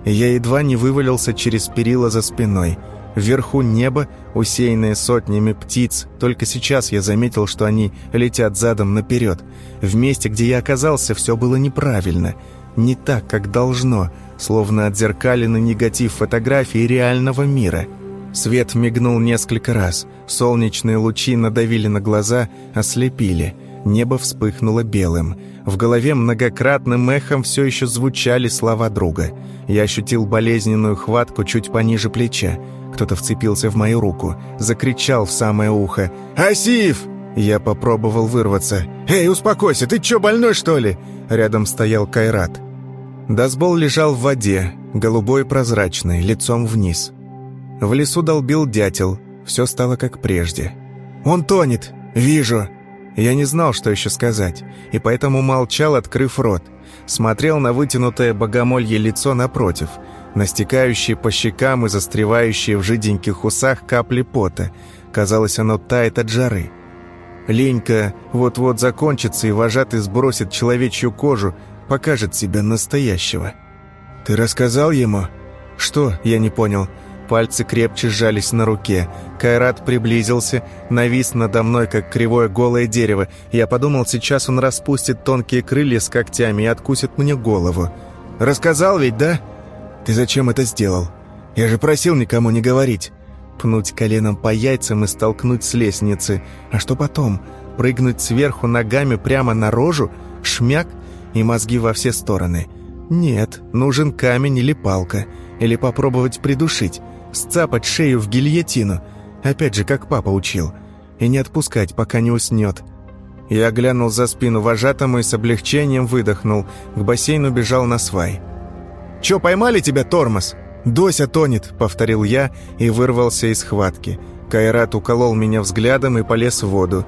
Я едва не вывалился через перила за спиной. Вверху небо, усеянное сотнями птиц. Только сейчас я заметил, что они летят задом наперед. В месте, где я оказался, все было неправильно — не так, как должно, словно отзеркаленный негатив фотографии реального мира. Свет мигнул несколько раз, солнечные лучи надавили на глаза, ослепили. Небо вспыхнуло белым. В голове многократным эхом все еще звучали слова друга. Я ощутил болезненную хватку чуть пониже плеча. Кто-то вцепился в мою руку, закричал в самое ухо «Асиф!» Я попробовал вырваться. «Эй, успокойся, ты чё, больной, что ли?» Рядом стоял Кайрат. Дасбол лежал в воде, голубой прозрачный, лицом вниз. В лесу долбил дятел, все стало как прежде. «Он тонет! Вижу!» Я не знал, что еще сказать, и поэтому молчал, открыв рот. Смотрел на вытянутое богомолье лицо напротив, на стекающие по щекам и застревающие в жиденьких усах капли пота. Казалось, оно тает от жары. Ленька вот-вот закончится, и вожатый сбросит человечью кожу, покажет себя настоящего. «Ты рассказал ему?» «Что?» – я не понял. Пальцы крепче сжались на руке. Кайрат приблизился, навис надо мной, как кривое голое дерево. Я подумал, сейчас он распустит тонкие крылья с когтями и откусит мне голову. «Рассказал ведь, да?» «Ты зачем это сделал? Я же просил никому не говорить». Пнуть коленом по яйцам и столкнуть с лестницы. А что потом? Прыгнуть сверху ногами прямо на рожу? Шмяк? И мозги во все стороны. Нет, нужен камень или палка, или попробовать придушить, сцапать шею в гильотину, опять же, как папа учил, и не отпускать, пока не уснет. Я глянул за спину вожатому и с облегчением выдохнул, к бассейну бежал на свай. «Чё, поймали тебя, тормоз?» «Дося тонет», — повторил я и вырвался из схватки. Кайрат уколол меня взглядом и полез в воду.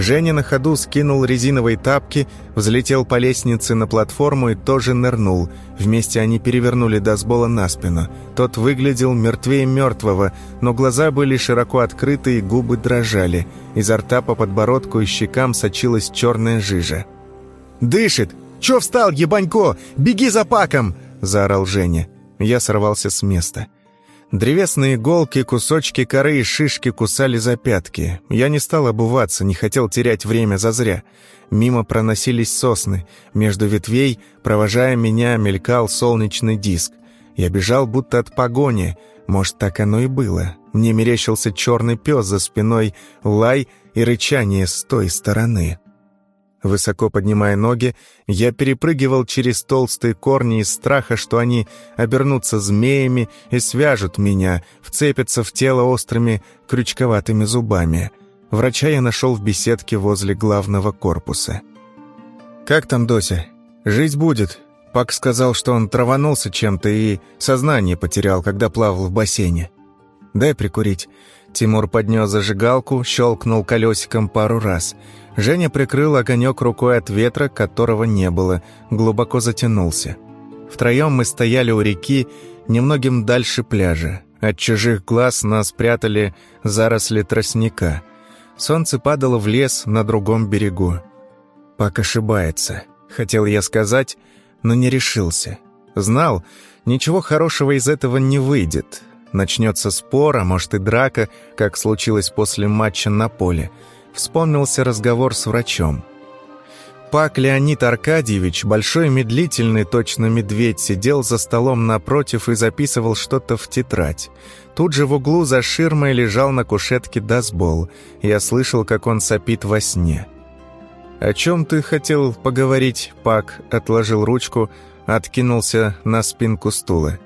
Женя на ходу скинул резиновые тапки, взлетел по лестнице на платформу и тоже нырнул. Вместе они перевернули Дасбола на спину. Тот выглядел мертвее мертвого, но глаза были широко открыты и губы дрожали. Изо рта по подбородку и щекам сочилась черная жижа. «Дышит! Чё встал, ебанько? Беги за паком!» – заорал Женя. Я сорвался с места. Древесные иголки, кусочки коры и шишки кусали за пятки. Я не стал обуваться, не хотел терять время зазря. Мимо проносились сосны. Между ветвей, провожая меня, мелькал солнечный диск. Я бежал будто от погони. Может, так оно и было. Мне мерещился черный пес за спиной, лай и рычание с той стороны. Высоко поднимая ноги, я перепрыгивал через толстые корни из страха, что они обернутся змеями и свяжут меня, вцепятся в тело острыми крючковатыми зубами. Врача я нашел в беседке возле главного корпуса. «Как там Дося? Жить будет?» Пак сказал, что он траванулся чем-то и сознание потерял, когда плавал в бассейне. «Дай прикурить». Тимур поднес зажигалку, щелкнул колесиком пару раз – Женя прикрыл огонек рукой от ветра, которого не было, глубоко затянулся. Втроем мы стояли у реки, немногим дальше пляжа. От чужих глаз нас прятали заросли тростника. Солнце падало в лес на другом берегу. «Пак ошибается», — хотел я сказать, но не решился. Знал, ничего хорошего из этого не выйдет. Начнется спор, а может и драка, как случилось после матча на поле — вспомнился разговор с врачом. Пак Леонид Аркадьевич, большой медлительный, точно медведь, сидел за столом напротив и записывал что-то в тетрадь. Тут же в углу за ширмой лежал на кушетке Дасбол. Я слышал, как он сопит во сне. «О чем ты хотел поговорить?» Пак отложил ручку, откинулся на спинку стула.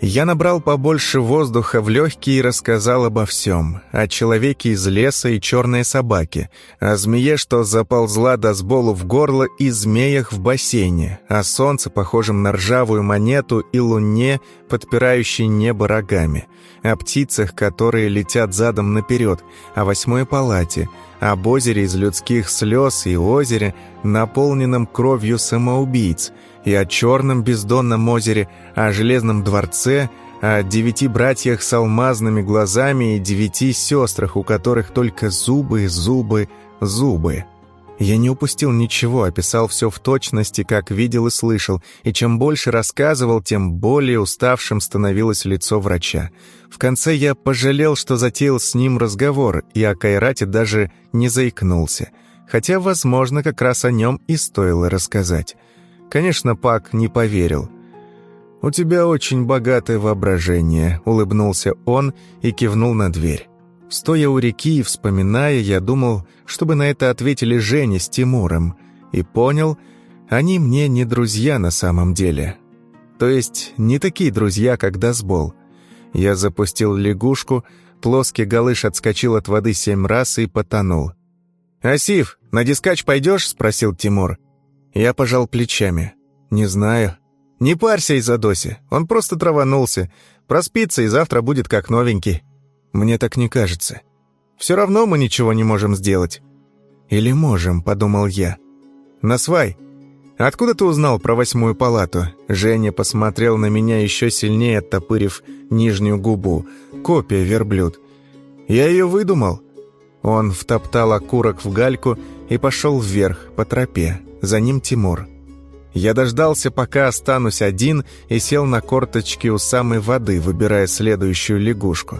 Я набрал побольше воздуха в легкие и рассказал обо всем. О человеке из леса и черной собаке, о змее, что заползла до сболу в горло, и змеях в бассейне, о солнце, похожем на ржавую монету, и луне, подпирающей небо рогами, о птицах, которые летят задом наперед, о восьмой палате, об озере из людских слез и озере, наполненном кровью самоубийц, и о черном бездонном озере, о железном дворце, о девяти братьях с алмазными глазами и девяти сестрах, у которых только зубы, зубы, зубы. Я не упустил ничего, описал все в точности, как видел и слышал, и чем больше рассказывал, тем более уставшим становилось лицо врача. В конце я пожалел, что затеял с ним разговор, и о Кайрате даже не заикнулся. Хотя, возможно, как раз о нем и стоило рассказать. Конечно, Пак не поверил. «У тебя очень богатое воображение», — улыбнулся он и кивнул на дверь. Стоя у реки и вспоминая, я думал, чтобы на это ответили Женя с Тимуром, и понял, они мне не друзья на самом деле. То есть не такие друзья, как Дасбол. Я запустил лягушку, плоский галыш отскочил от воды семь раз и потонул. «Асиф, на дискач пойдешь?» — спросил Тимур. Я пожал плечами. «Не знаю». «Не парься из-за Доси, он просто траванулся. Проспится и завтра будет как новенький». Мне так не кажется. Все равно мы ничего не можем сделать. Или можем, подумал я. Насвай, откуда ты узнал про восьмую палату? Женя посмотрел на меня еще сильнее, оттопырив нижнюю губу. Копия верблюд. Я ее выдумал. Он втоптал окурок в гальку и пошел вверх по тропе. За ним Тимур. Я дождался, пока останусь один, и сел на корточки у самой воды, выбирая следующую лягушку.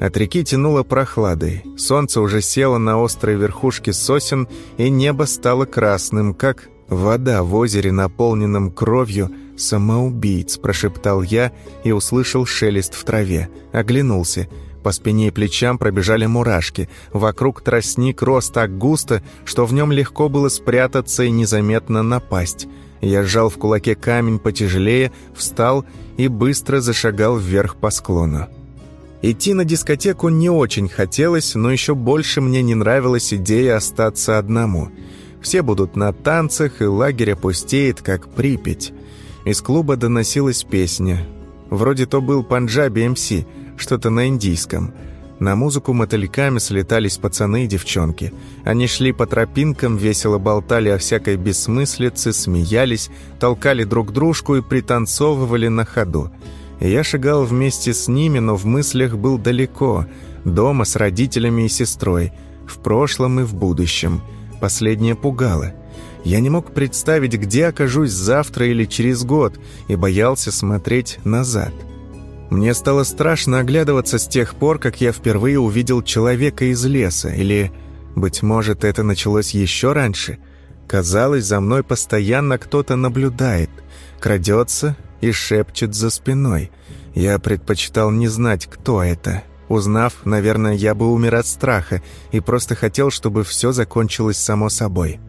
От реки тянуло прохладой. Солнце уже село на острой верхушке сосен, и небо стало красным, как вода в озере, наполненном кровью самоубийц, прошептал я и услышал шелест в траве. Оглянулся. По спине и плечам пробежали мурашки. Вокруг тростник рос так густо, что в нем легко было спрятаться и незаметно напасть. Я сжал в кулаке камень потяжелее, встал и быстро зашагал вверх по склону. Идти на дискотеку не очень хотелось, но еще больше мне не нравилась идея остаться одному. Все будут на танцах, и лагерь опустеет, как Припять. Из клуба доносилась песня. Вроде то был Панджаби МС, что-то на индийском. На музыку мотыльками слетались пацаны и девчонки. Они шли по тропинкам, весело болтали о всякой бессмыслице, смеялись, толкали друг дружку и пританцовывали на ходу. Я шагал вместе с ними, но в мыслях был далеко, дома с родителями и сестрой, в прошлом и в будущем. Последнее пугало. Я не мог представить, где окажусь завтра или через год, и боялся смотреть назад. Мне стало страшно оглядываться с тех пор, как я впервые увидел человека из леса, или, быть может, это началось еще раньше. Казалось, за мной постоянно кто-то наблюдает, крадется и шепчет за спиной. Я предпочитал не знать, кто это. Узнав, наверное, я бы умер от страха и просто хотел, чтобы все закончилось само собой.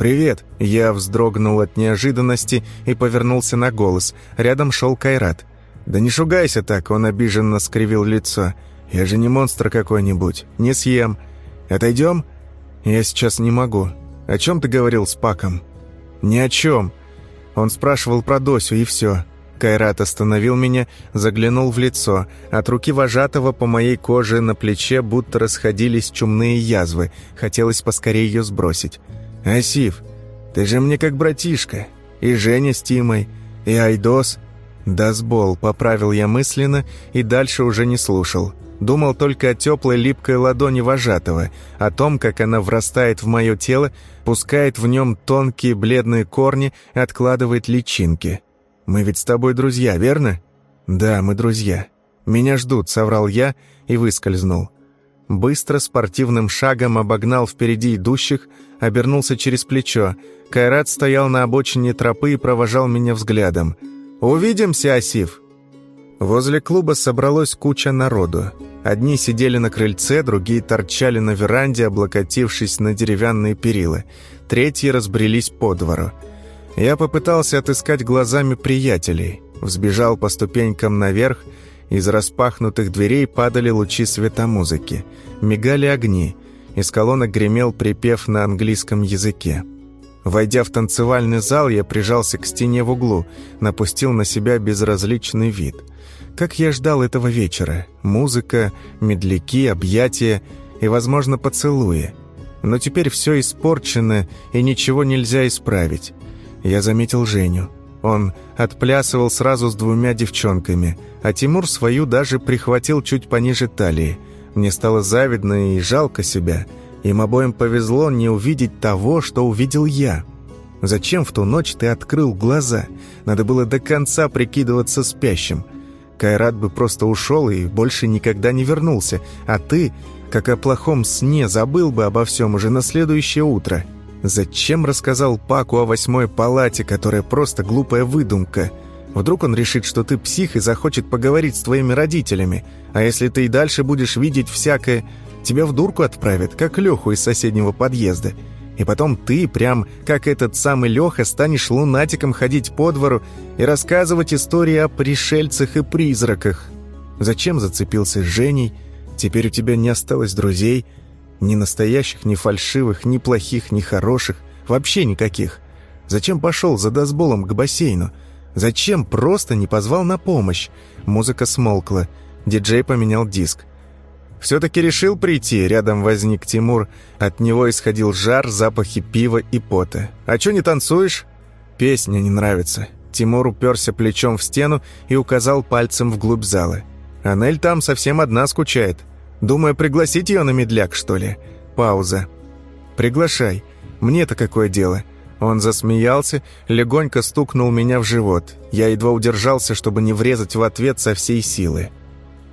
«Привет!» Я вздрогнул от неожиданности и повернулся на голос. Рядом шел Кайрат. «Да не шугайся так!» Он обиженно скривил лицо. «Я же не монстр какой-нибудь. Не съем. Отойдем?» «Я сейчас не могу. О чем ты говорил с Паком?» «Ни о чем. Он спрашивал про Досю, и все. Кайрат остановил меня, заглянул в лицо. От руки вожатого по моей коже на плече будто расходились чумные язвы. Хотелось поскорее ее сбросить. «Асиф, ты же мне как братишка. И Женя с Тимой, и Айдос». «Дасбол», — поправил я мысленно и дальше уже не слушал. Думал только о теплой липкой ладони вожатого, о том, как она врастает в мое тело, пускает в нем тонкие бледные корни откладывает личинки. «Мы ведь с тобой друзья, верно?» «Да, мы друзья. Меня ждут», — соврал я и выскользнул. Быстро, спортивным шагом обогнал впереди идущих, обернулся через плечо. Кайрат стоял на обочине тропы и провожал меня взглядом. «Увидимся, Асиф!» Возле клуба собралась куча народу. Одни сидели на крыльце, другие торчали на веранде, облокотившись на деревянные перила. Третьи разбрелись по двору. Я попытался отыскать глазами приятелей. Взбежал по ступенькам наверх, из распахнутых дверей падали лучи светомузыки. Мигали огни. Из колонок гремел припев на английском языке. Войдя в танцевальный зал, я прижался к стене в углу, напустил на себя безразличный вид – как я ждал этого вечера. Музыка, медляки, объятия и, возможно, поцелуи. Но теперь все испорчено, и ничего нельзя исправить. Я заметил Женю. Он отплясывал сразу с двумя девчонками, а Тимур свою даже прихватил чуть пониже талии. Мне стало завидно и жалко себя. Им обоим повезло не увидеть того, что увидел я. Зачем в ту ночь ты открыл глаза? Надо было до конца прикидываться спящим. Кайрат бы просто ушел и больше никогда не вернулся, а ты, как о плохом сне, забыл бы обо всем уже на следующее утро. Зачем рассказал Паку о восьмой палате, которая просто глупая выдумка? Вдруг он решит, что ты псих и захочет поговорить с твоими родителями, а если ты и дальше будешь видеть всякое, тебя в дурку отправят, как Леху из соседнего подъезда. И потом ты, прям как этот самый Леха, станешь лунатиком ходить по двору и рассказывать истории о пришельцах и призраках. Зачем зацепился Женей? Теперь у тебя не осталось друзей. Ни настоящих, ни фальшивых, ни плохих, ни хороших. Вообще никаких. Зачем пошел за досболом к бассейну? Зачем просто не позвал на помощь? Музыка смолкла. Диджей поменял диск. Все-таки решил прийти, рядом возник Тимур. От него исходил жар, запахи пива и пота. «А чё не танцуешь?» «Песня не нравится». Тимур уперся плечом в стену и указал пальцем вглубь зала. «Анель там совсем одна скучает. Думаю, пригласить ее на медляк, что ли?» Пауза. «Приглашай. Мне-то какое дело?» Он засмеялся, легонько стукнул меня в живот. Я едва удержался, чтобы не врезать в ответ со всей силы.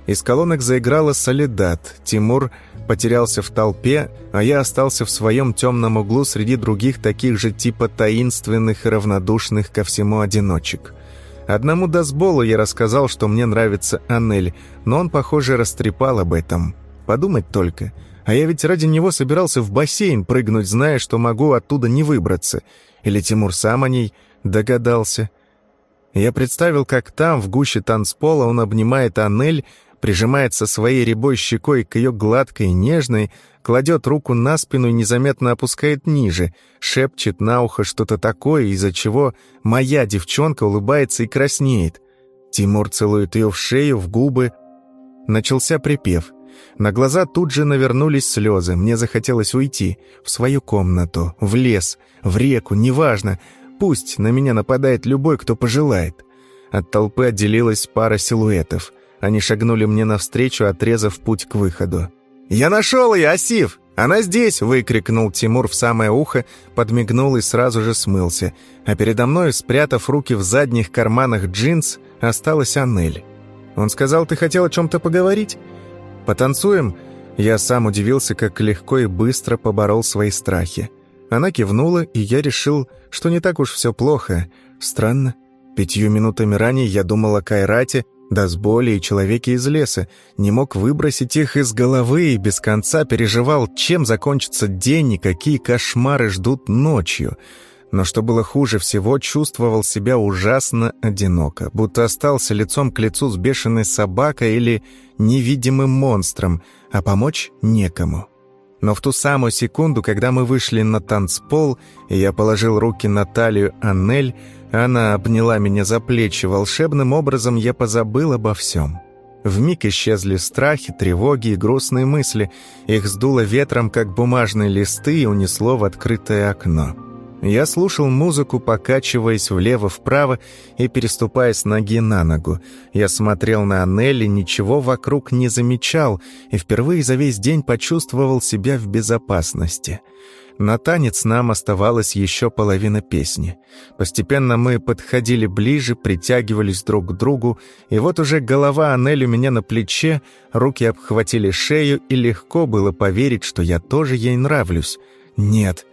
Из колонок заиграла «Солидат». Тимур потерялся в толпе, а я остался в своем темном углу среди других таких же типа таинственных и равнодушных ко всему одиночек. Одному Дасболу я рассказал, что мне нравится Анель, но он, похоже, растрепал об этом. Подумать только. А я ведь ради него собирался в бассейн прыгнуть, зная, что могу оттуда не выбраться. Или Тимур сам о ней догадался. Я представил, как там, в гуще танцпола, он обнимает Анель, прижимается своей рябой щекой к ее гладкой, нежной, кладет руку на спину и незаметно опускает ниже, шепчет на ухо что-то такое, из-за чего моя девчонка улыбается и краснеет. Тимур целует ее в шею, в губы. Начался припев. На глаза тут же навернулись слезы. Мне захотелось уйти. В свою комнату, в лес, в реку, неважно. Пусть на меня нападает любой, кто пожелает. От толпы отделилась пара силуэтов. Они шагнули мне навстречу, отрезав путь к выходу. «Я нашел ее, Асив! Она здесь!» — выкрикнул Тимур в самое ухо, подмигнул и сразу же смылся. А передо мной, спрятав руки в задних карманах джинс, осталась Анель. «Он сказал, ты хотел о чем-то поговорить? Потанцуем?» Я сам удивился, как легко и быстро поборол свои страхи. Она кивнула, и я решил, что не так уж все плохо. Странно. Пятью минутами ранее я думал о Кайрате, да с боли и человеке из леса, не мог выбросить их из головы и без конца переживал, чем закончится день и какие кошмары ждут ночью. Но что было хуже всего, чувствовал себя ужасно одиноко, будто остался лицом к лицу с бешеной собакой или невидимым монстром, а помочь некому. Но в ту самую секунду, когда мы вышли на танцпол, и я положил руки на талию Аннель, она обняла меня за плечи, волшебным образом я позабыл обо всем. Вмиг исчезли страхи, тревоги и грустные мысли. Их сдуло ветром, как бумажные листы, и унесло в открытое окно. Я слушал музыку, покачиваясь влево-вправо и переступая с ноги на ногу. Я смотрел на Аннели, ничего вокруг не замечал, и впервые за весь день почувствовал себя в безопасности — на танец нам оставалась еще половина песни. Постепенно мы подходили ближе, притягивались друг к другу, и вот уже голова Анель у меня на плече, руки обхватили шею, и легко было поверить, что я тоже ей нравлюсь. Нет,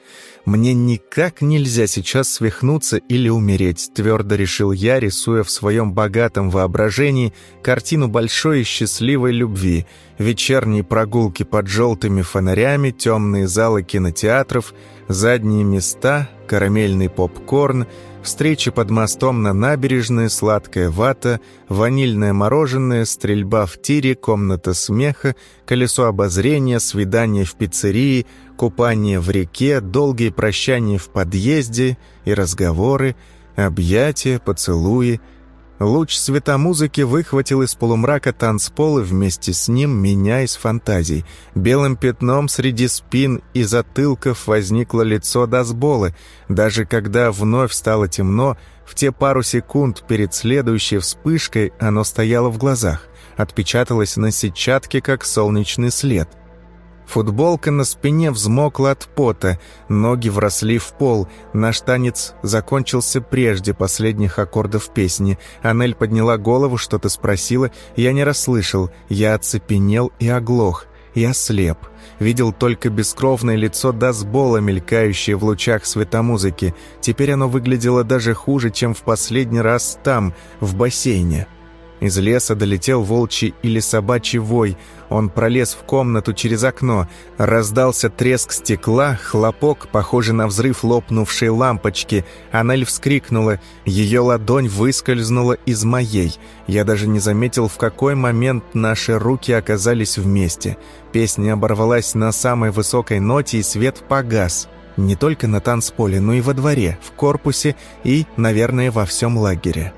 мне никак нельзя сейчас свихнуться или умереть, твердо решил я, рисуя в своем богатом воображении картину большой и счастливой любви, вечерние прогулки под желтыми фонарями, темные залы кинотеатров, задние места, карамельный попкорн, встречи под мостом на набережной, сладкая вата, ванильное мороженое, стрельба в тире, комната смеха, колесо обозрения, свидание в пиццерии — купание в реке, долгие прощания в подъезде и разговоры, объятия, поцелуи. Луч светомузыки выхватил из полумрака танцполы вместе с ним меня из фантазий. Белым пятном среди спин и затылков возникло лицо Дасболы. Даже когда вновь стало темно, в те пару секунд перед следующей вспышкой оно стояло в глазах, отпечаталось на сетчатке, как солнечный след — Футболка на спине взмокла от пота, ноги вросли в пол. Наш танец закончился прежде последних аккордов песни. Анель подняла голову, что-то спросила. Я не расслышал. Я оцепенел и оглох. Я слеп. Видел только бескровное лицо Дасбола, мелькающее в лучах светомузыки. Теперь оно выглядело даже хуже, чем в последний раз там, в бассейне. Из леса долетел волчий или собачий вой. Он пролез в комнату через окно. Раздался треск стекла, хлопок, похожий на взрыв лопнувшей лампочки. Анель вскрикнула. Ее ладонь выскользнула из моей. Я даже не заметил, в какой момент наши руки оказались вместе. Песня оборвалась на самой высокой ноте, и свет погас. Не только на танцполе, но и во дворе, в корпусе и, наверное, во всем лагере.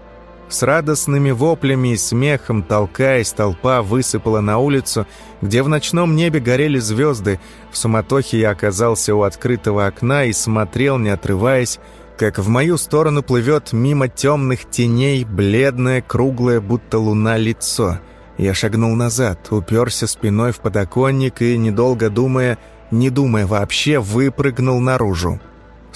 С радостными воплями и смехом, толкаясь, толпа высыпала на улицу, где в ночном небе горели звезды. В суматохе я оказался у открытого окна и смотрел, не отрываясь, как в мою сторону плывет мимо темных теней бледное, круглое, будто луна, лицо. Я шагнул назад, уперся спиной в подоконник и, недолго думая, не думая вообще, выпрыгнул наружу.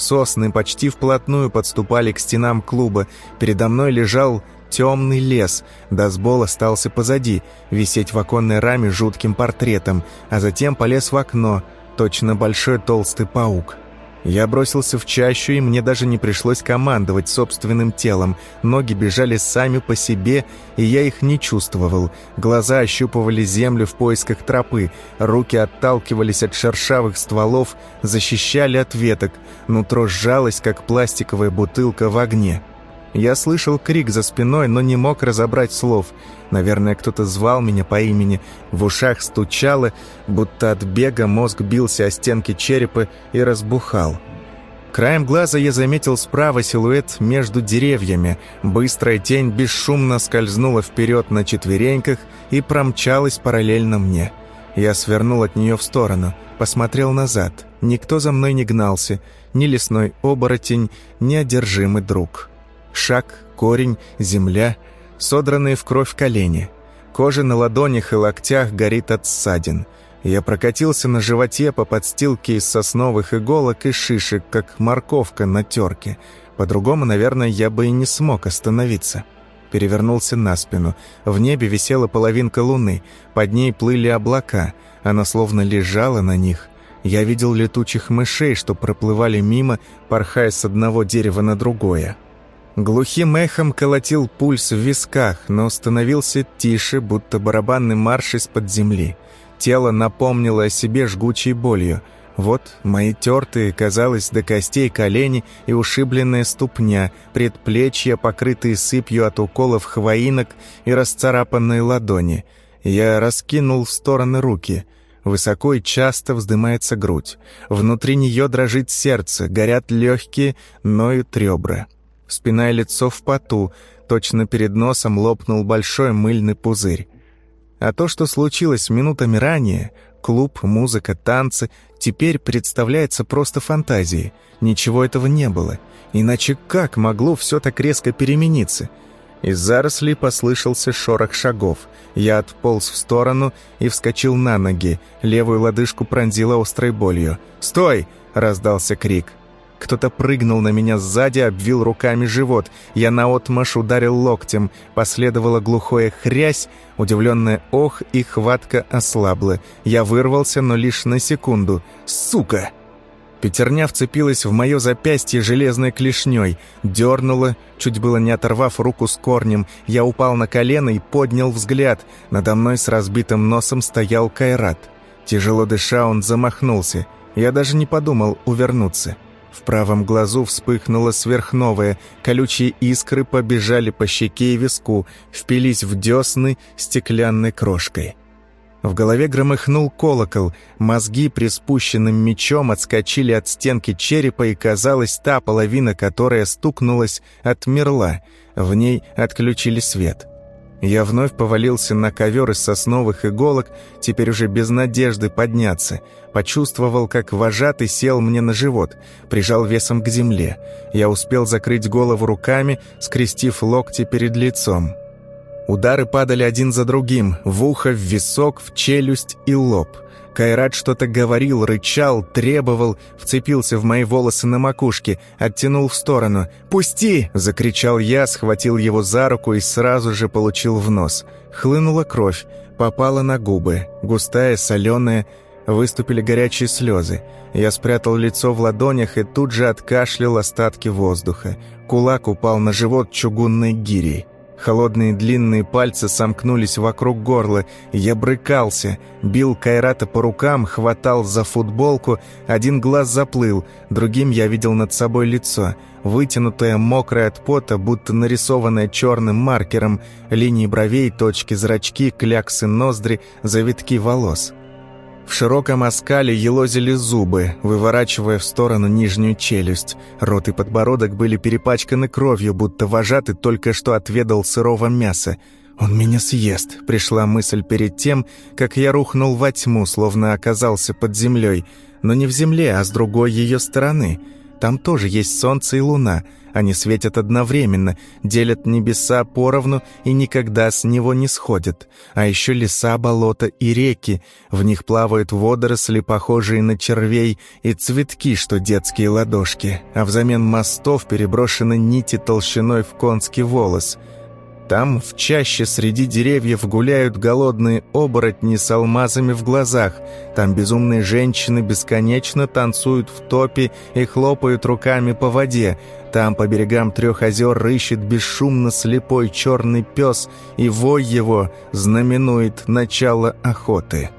Сосны почти вплотную подступали к стенам клуба. Передо мной лежал темный лес. Дасбол остался позади, висеть в оконной раме жутким портретом, а затем полез в окно, точно большой толстый паук. Я бросился в чащу, и мне даже не пришлось командовать собственным телом. Ноги бежали сами по себе, и я их не чувствовал. Глаза ощупывали землю в поисках тропы, руки отталкивались от шершавых стволов, защищали от веток, нутро сжалось, как пластиковая бутылка в огне. Я слышал крик за спиной, но не мог разобрать слов. Наверное, кто-то звал меня по имени. В ушах стучало, будто от бега мозг бился о стенки черепа и разбухал. Краем глаза я заметил справа силуэт между деревьями. Быстрая тень бесшумно скользнула вперед на четвереньках и промчалась параллельно мне. Я свернул от нее в сторону, посмотрел назад. Никто за мной не гнался, ни лесной оборотень, ни одержимый друг. Шаг, корень, земля, содранные в кровь колени. Кожа на ладонях и локтях горит от ссадин. Я прокатился на животе по подстилке из сосновых иголок и шишек, как морковка на терке. По-другому, наверное, я бы и не смог остановиться. Перевернулся на спину. В небе висела половинка луны. Под ней плыли облака. Она словно лежала на них. Я видел летучих мышей, что проплывали мимо, порхая с одного дерева на другое. Глухим эхом колотил пульс в висках, но становился тише, будто барабанный марш из-под земли. Тело напомнило о себе жгучей болью. Вот мои тертые, казалось, до костей колени и ушибленная ступня, предплечья, покрытые сыпью от уколов хвоинок и расцарапанные ладони. Я раскинул в стороны руки. Высоко и часто вздымается грудь. Внутри нее дрожит сердце, горят легкие, ноют ребра спина и лицо в поту, точно перед носом лопнул большой мыльный пузырь. А то, что случилось минутами ранее, клуб, музыка, танцы, теперь представляется просто фантазией. Ничего этого не было. Иначе как могло все так резко перемениться? Из зарослей послышался шорох шагов. Я отполз в сторону и вскочил на ноги. Левую лодыжку пронзила острой болью. «Стой!» — раздался крик. Кто-то прыгнул на меня сзади, обвил руками живот. Я наотмашь ударил локтем. Последовало глухое хрясь, удивленное ох, и хватка ослабла. Я вырвался, но лишь на секунду. «Сука!» Пятерня вцепилась в мое запястье железной клешней, дернула, чуть было не оторвав руку с корнем. Я упал на колено и поднял взгляд. Надо мной с разбитым носом стоял Кайрат. Тяжело дыша, он замахнулся. Я даже не подумал увернуться. В правом глазу вспыхнуло сверхновое, колючие искры побежали по щеке и виску, впились в десны стеклянной крошкой. В голове громыхнул колокол, мозги приспущенным мечом отскочили от стенки черепа, и, казалось, та половина, которая стукнулась, отмерла. В ней отключили свет. Я вновь повалился на ковер из сосновых иголок, теперь уже без надежды подняться. Почувствовал, как вожатый сел мне на живот, прижал весом к земле. Я успел закрыть голову руками, скрестив локти перед лицом. Удары падали один за другим, в ухо, в висок, в челюсть и лоб. Кайрат что-то говорил, рычал, требовал, вцепился в мои волосы на макушке, оттянул в сторону. «Пусти!» – закричал я, схватил его за руку и сразу же получил в нос. Хлынула кровь, попала на губы, густая, соленая, выступили горячие слезы. Я спрятал лицо в ладонях и тут же откашлял остатки воздуха. Кулак упал на живот чугунной гирей. Холодные длинные пальцы сомкнулись вокруг горла. Я брыкался, бил Кайрата по рукам, хватал за футболку. Один глаз заплыл, другим я видел над собой лицо. Вытянутое, мокрое от пота, будто нарисованное черным маркером. Линии бровей, точки зрачки, кляксы ноздри, завитки волос. В широком оскале елозили зубы, выворачивая в сторону нижнюю челюсть. Рот и подбородок были перепачканы кровью, будто вожатый только что отведал сырого мяса. «Он меня съест», — пришла мысль перед тем, как я рухнул во тьму, словно оказался под землей. Но не в земле, а с другой ее стороны. Там тоже есть солнце и луна — они светят одновременно, делят небеса поровну и никогда с него не сходят. А еще леса, болота и реки. В них плавают водоросли, похожие на червей, и цветки, что детские ладошки. А взамен мостов переброшены нити толщиной в конский волос — там, в чаще среди деревьев, гуляют голодные оборотни с алмазами в глазах. Там безумные женщины бесконечно танцуют в топе и хлопают руками по воде. Там по берегам трех озер рыщет бесшумно слепой черный пес, и вой его знаменует начало охоты.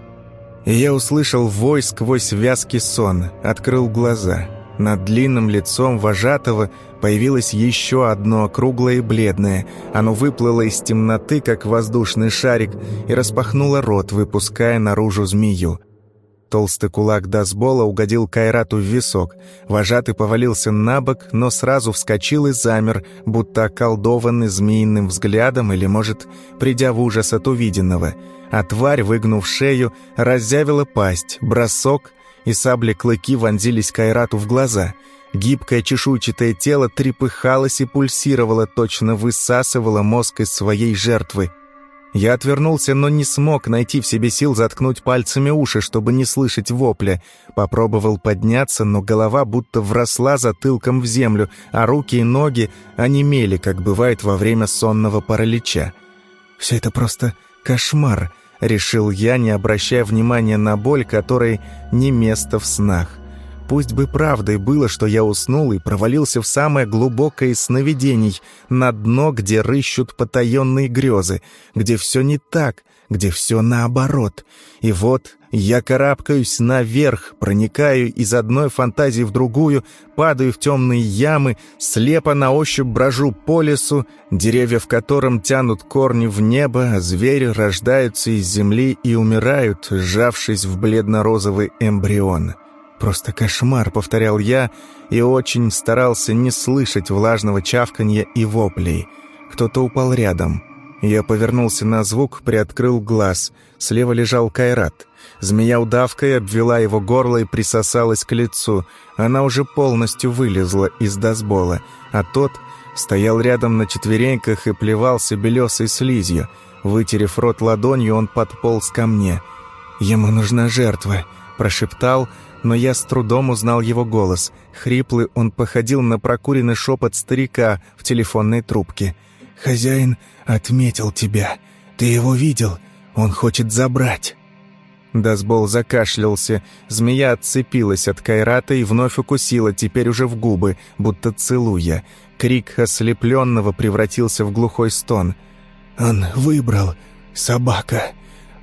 И я услышал вой сквозь вязкий сон, открыл глаза. Над длинным лицом вожатого появилось еще одно, круглое и бледное. Оно выплыло из темноты, как воздушный шарик, и распахнуло рот, выпуская наружу змею. Толстый кулак Дасбола угодил Кайрату в висок. Вожатый повалился на бок, но сразу вскочил и замер, будто околдованный змеиным взглядом или, может, придя в ужас от увиденного. А тварь, выгнув шею, разъявила пасть, бросок, и сабли-клыки вонзились Кайрату в глаза — Гибкое чешуйчатое тело трепыхалось и пульсировало, точно высасывало мозг из своей жертвы. Я отвернулся, но не смог найти в себе сил заткнуть пальцами уши, чтобы не слышать вопля. Попробовал подняться, но голова будто вросла затылком в землю, а руки и ноги онемели, как бывает во время сонного паралича. «Все это просто кошмар», — решил я, не обращая внимания на боль, которой не место в снах. Пусть бы правдой было, что я уснул и провалился в самое глубокое из сновидений, на дно, где рыщут потаенные грезы, где все не так, где все наоборот. И вот я карабкаюсь наверх, проникаю из одной фантазии в другую, падаю в темные ямы, слепо на ощупь брожу по лесу, деревья в котором тянут корни в небо, а звери рождаются из земли и умирают, сжавшись в бледно-розовый эмбрион. «Просто кошмар», — повторял я, и очень старался не слышать влажного чавканья и воплей. Кто-то упал рядом. Я повернулся на звук, приоткрыл глаз. Слева лежал Кайрат. Змея удавкой обвела его горло и присосалась к лицу. Она уже полностью вылезла из досбола, а тот стоял рядом на четвереньках и плевался белесой слизью. Вытерев рот ладонью, он подполз ко мне. «Ему нужна жертва», — прошептал, — но я с трудом узнал его голос. Хриплый он походил на прокуренный шепот старика в телефонной трубке. «Хозяин отметил тебя. Ты его видел? Он хочет забрать». Дасбол закашлялся. Змея отцепилась от Кайрата и вновь укусила, теперь уже в губы, будто целуя. Крик ослепленного превратился в глухой стон. «Он выбрал. Собака.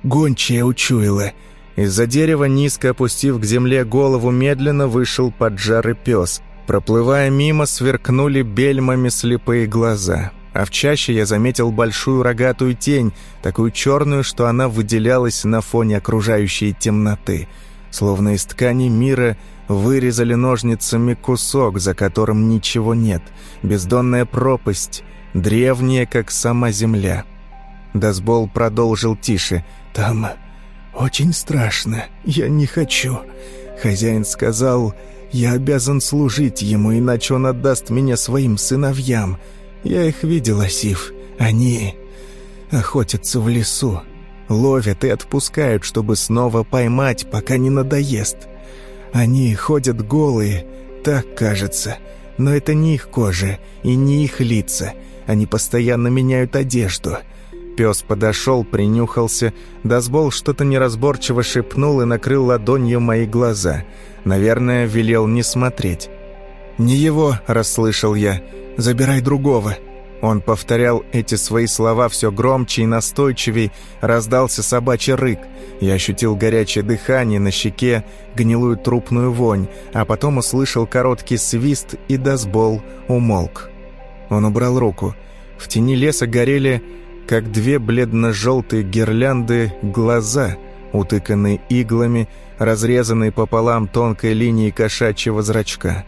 Гончая учуяла. Из-за дерева, низко опустив к земле голову, медленно вышел поджарый пес. Проплывая мимо, сверкнули бельмами слепые глаза. а в чаще я заметил большую рогатую тень, такую черную, что она выделялась на фоне окружающей темноты. Словно из ткани мира вырезали ножницами кусок, за которым ничего нет, бездонная пропасть, древняя, как сама земля. Дасбол продолжил тише. «Там очень страшно, я не хочу. Хозяин сказал, я обязан служить ему, иначе он отдаст меня своим сыновьям». Я их видел, Асиф. Они охотятся в лесу, ловят и отпускают, чтобы снова поймать, пока не надоест. Они ходят голые, так кажется, но это не их кожа и не их лица. Они постоянно меняют одежду. Пес подошел, принюхался, Дасбол что-то неразборчиво шепнул и накрыл ладонью мои глаза. Наверное, велел не смотреть. «Не его», — расслышал я, — забирай другого». Он повторял эти свои слова все громче и настойчивей, раздался собачий рык. Я ощутил горячее дыхание на щеке, гнилую трупную вонь, а потом услышал короткий свист, и дасбол умолк. Он убрал руку. В тени леса горели, как две бледно-желтые гирлянды, глаза, утыканные иглами, разрезанные пополам тонкой линией кошачьего зрачка.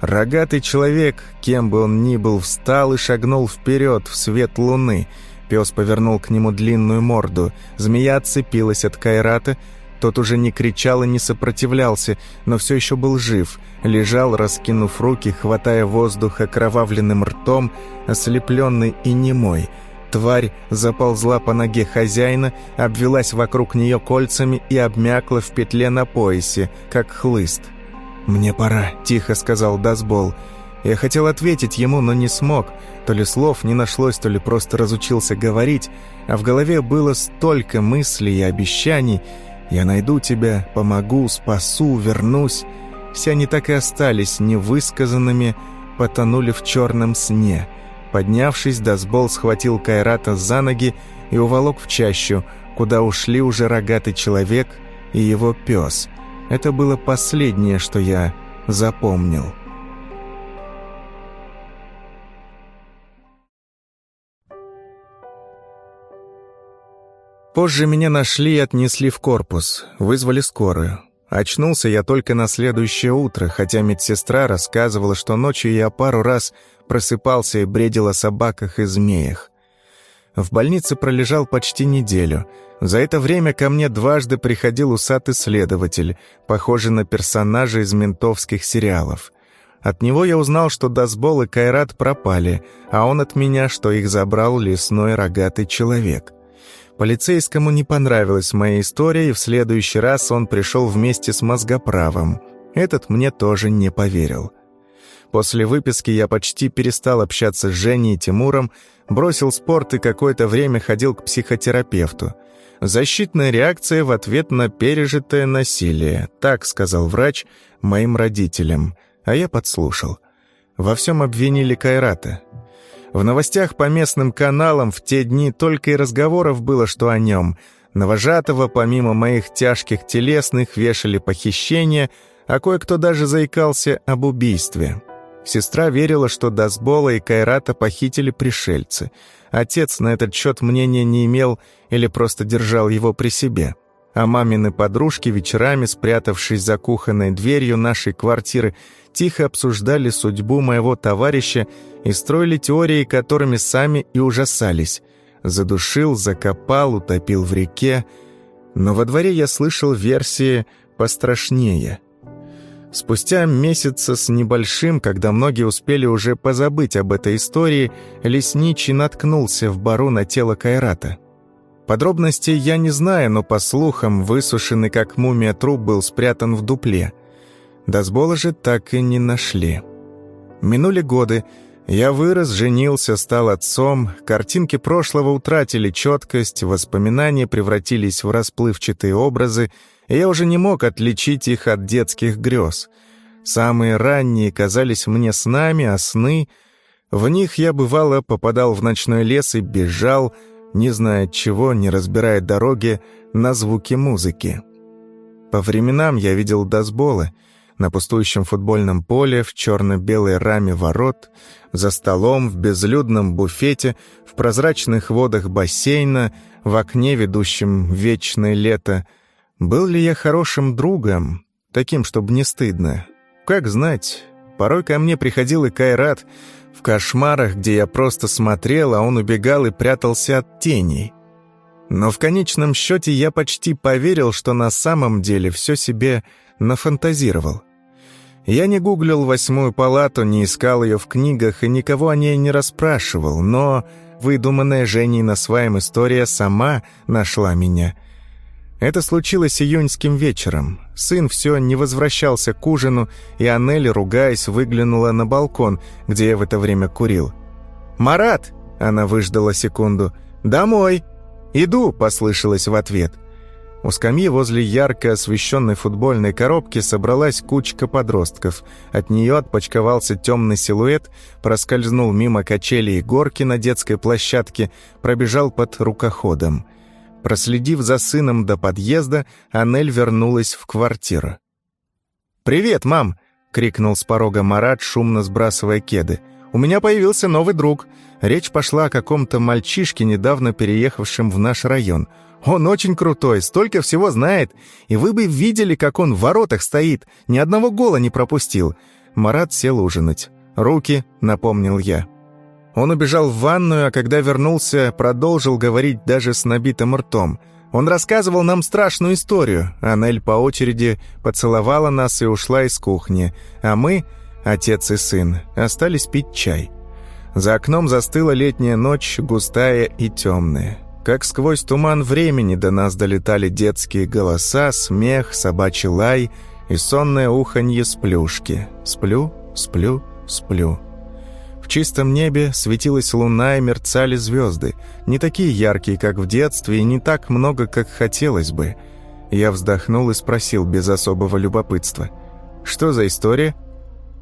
Рогатый человек, кем бы он ни был, встал и шагнул вперед в свет луны. Пес повернул к нему длинную морду. Змея отцепилась от Кайрата. Тот уже не кричал и не сопротивлялся, но все еще был жив. Лежал, раскинув руки, хватая воздух окровавленным ртом, ослепленный и немой. Тварь заползла по ноге хозяина, обвелась вокруг нее кольцами и обмякла в петле на поясе, как хлыст. «Мне пора», — тихо сказал Дасбол. Я хотел ответить ему, но не смог. То ли слов не нашлось, то ли просто разучился говорить, а в голове было столько мыслей и обещаний. «Я найду тебя, помогу, спасу, вернусь». Все они так и остались невысказанными, потонули в черном сне. Поднявшись, Дасбол схватил Кайрата за ноги и уволок в чащу, куда ушли уже рогатый человек и его пес — это было последнее, что я запомнил. Позже меня нашли и отнесли в корпус, вызвали скорую. Очнулся я только на следующее утро, хотя медсестра рассказывала, что ночью я пару раз просыпался и бредил о собаках и змеях. В больнице пролежал почти неделю. За это время ко мне дважды приходил усатый следователь, похожий на персонажа из ментовских сериалов. От него я узнал, что Дасбол и Кайрат пропали, а он от меня, что их забрал лесной рогатый человек. Полицейскому не понравилась моя история, и в следующий раз он пришел вместе с мозгоправом. Этот мне тоже не поверил. После выписки я почти перестал общаться с Женей и Тимуром, бросил спорт и какое-то время ходил к психотерапевту. Защитная реакция в ответ на пережитое насилие, так сказал врач моим родителям, а я подслушал. Во всем обвинили Кайрата. В новостях по местным каналам в те дни только и разговоров было, что о нем. Новожатого, помимо моих тяжких телесных, вешали похищения, а кое-кто даже заикался об убийстве. Сестра верила, что Дасбола и Кайрата похитили пришельцы. Отец на этот счет мнения не имел или просто держал его при себе. А мамины подружки вечерами, спрятавшись за кухонной дверью нашей квартиры, тихо обсуждали судьбу моего товарища и строили теории, которыми сами и ужасались. Задушил, закопал, утопил в реке. Но во дворе я слышал версии пострашнее — Спустя месяца с небольшим, когда многие успели уже позабыть об этой истории, лесничий наткнулся в бару на тело Кайрата. Подробностей я не знаю, но по слухам, высушенный как мумия труп был спрятан в дупле. Дасбола же так и не нашли. Минули годы, я вырос, женился, стал отцом, картинки прошлого утратили четкость, воспоминания превратились в расплывчатые образы, и я уже не мог отличить их от детских грез. Самые ранние казались мне снами, а сны... В них я, бывало, попадал в ночной лес и бежал, не зная чего, не разбирая дороги, на звуки музыки. По временам я видел Дасбола, на пустующем футбольном поле, в черно-белой раме ворот, за столом, в безлюдном буфете, в прозрачных водах бассейна, в окне, ведущем вечное лето. Был ли я хорошим другом, таким, чтобы не стыдно? Как знать. Порой ко мне приходил и Кайрат в кошмарах, где я просто смотрел, а он убегал и прятался от теней. Но в конечном счете я почти поверил, что на самом деле все себе нафантазировал. Я не гуглил восьмую палату, не искал ее в книгах и никого о ней не расспрашивал, но выдуманная Женей на своем история сама нашла меня. Это случилось июньским вечером. Сын все не возвращался к ужину, и Аннель, ругаясь, выглянула на балкон, где я в это время курил. «Марат!» — она выждала секунду. «Домой!» «Иду!» — послышалось в ответ — у скамьи возле ярко освещенной футбольной коробки собралась кучка подростков. От нее отпочковался темный силуэт, проскользнул мимо качели и горки на детской площадке, пробежал под рукоходом. Проследив за сыном до подъезда, Анель вернулась в квартиру. «Привет, мам!» — крикнул с порога Марат, шумно сбрасывая кеды. «У меня появился новый друг. Речь пошла о каком-то мальчишке, недавно переехавшем в наш район». Он очень крутой, столько всего знает. И вы бы видели, как он в воротах стоит. Ни одного гола не пропустил. Марат сел ужинать. «Руки», — напомнил я. Он убежал в ванную, а когда вернулся, продолжил говорить даже с набитым ртом. Он рассказывал нам страшную историю. Анель по очереди поцеловала нас и ушла из кухни. А мы, отец и сын, остались пить чай. За окном застыла летняя ночь, густая и темная. Как сквозь туман времени до нас долетали детские голоса, смех, собачий лай и сонное уханье сплюшки. Сплю, сплю, сплю. В чистом небе светилась луна и мерцали звезды. Не такие яркие, как в детстве, и не так много, как хотелось бы. Я вздохнул и спросил без особого любопытства. «Что за история?»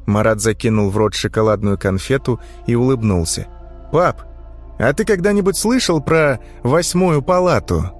Марат закинул в рот шоколадную конфету и улыбнулся. «Пап, а ты когда-нибудь слышал про восьмую палату?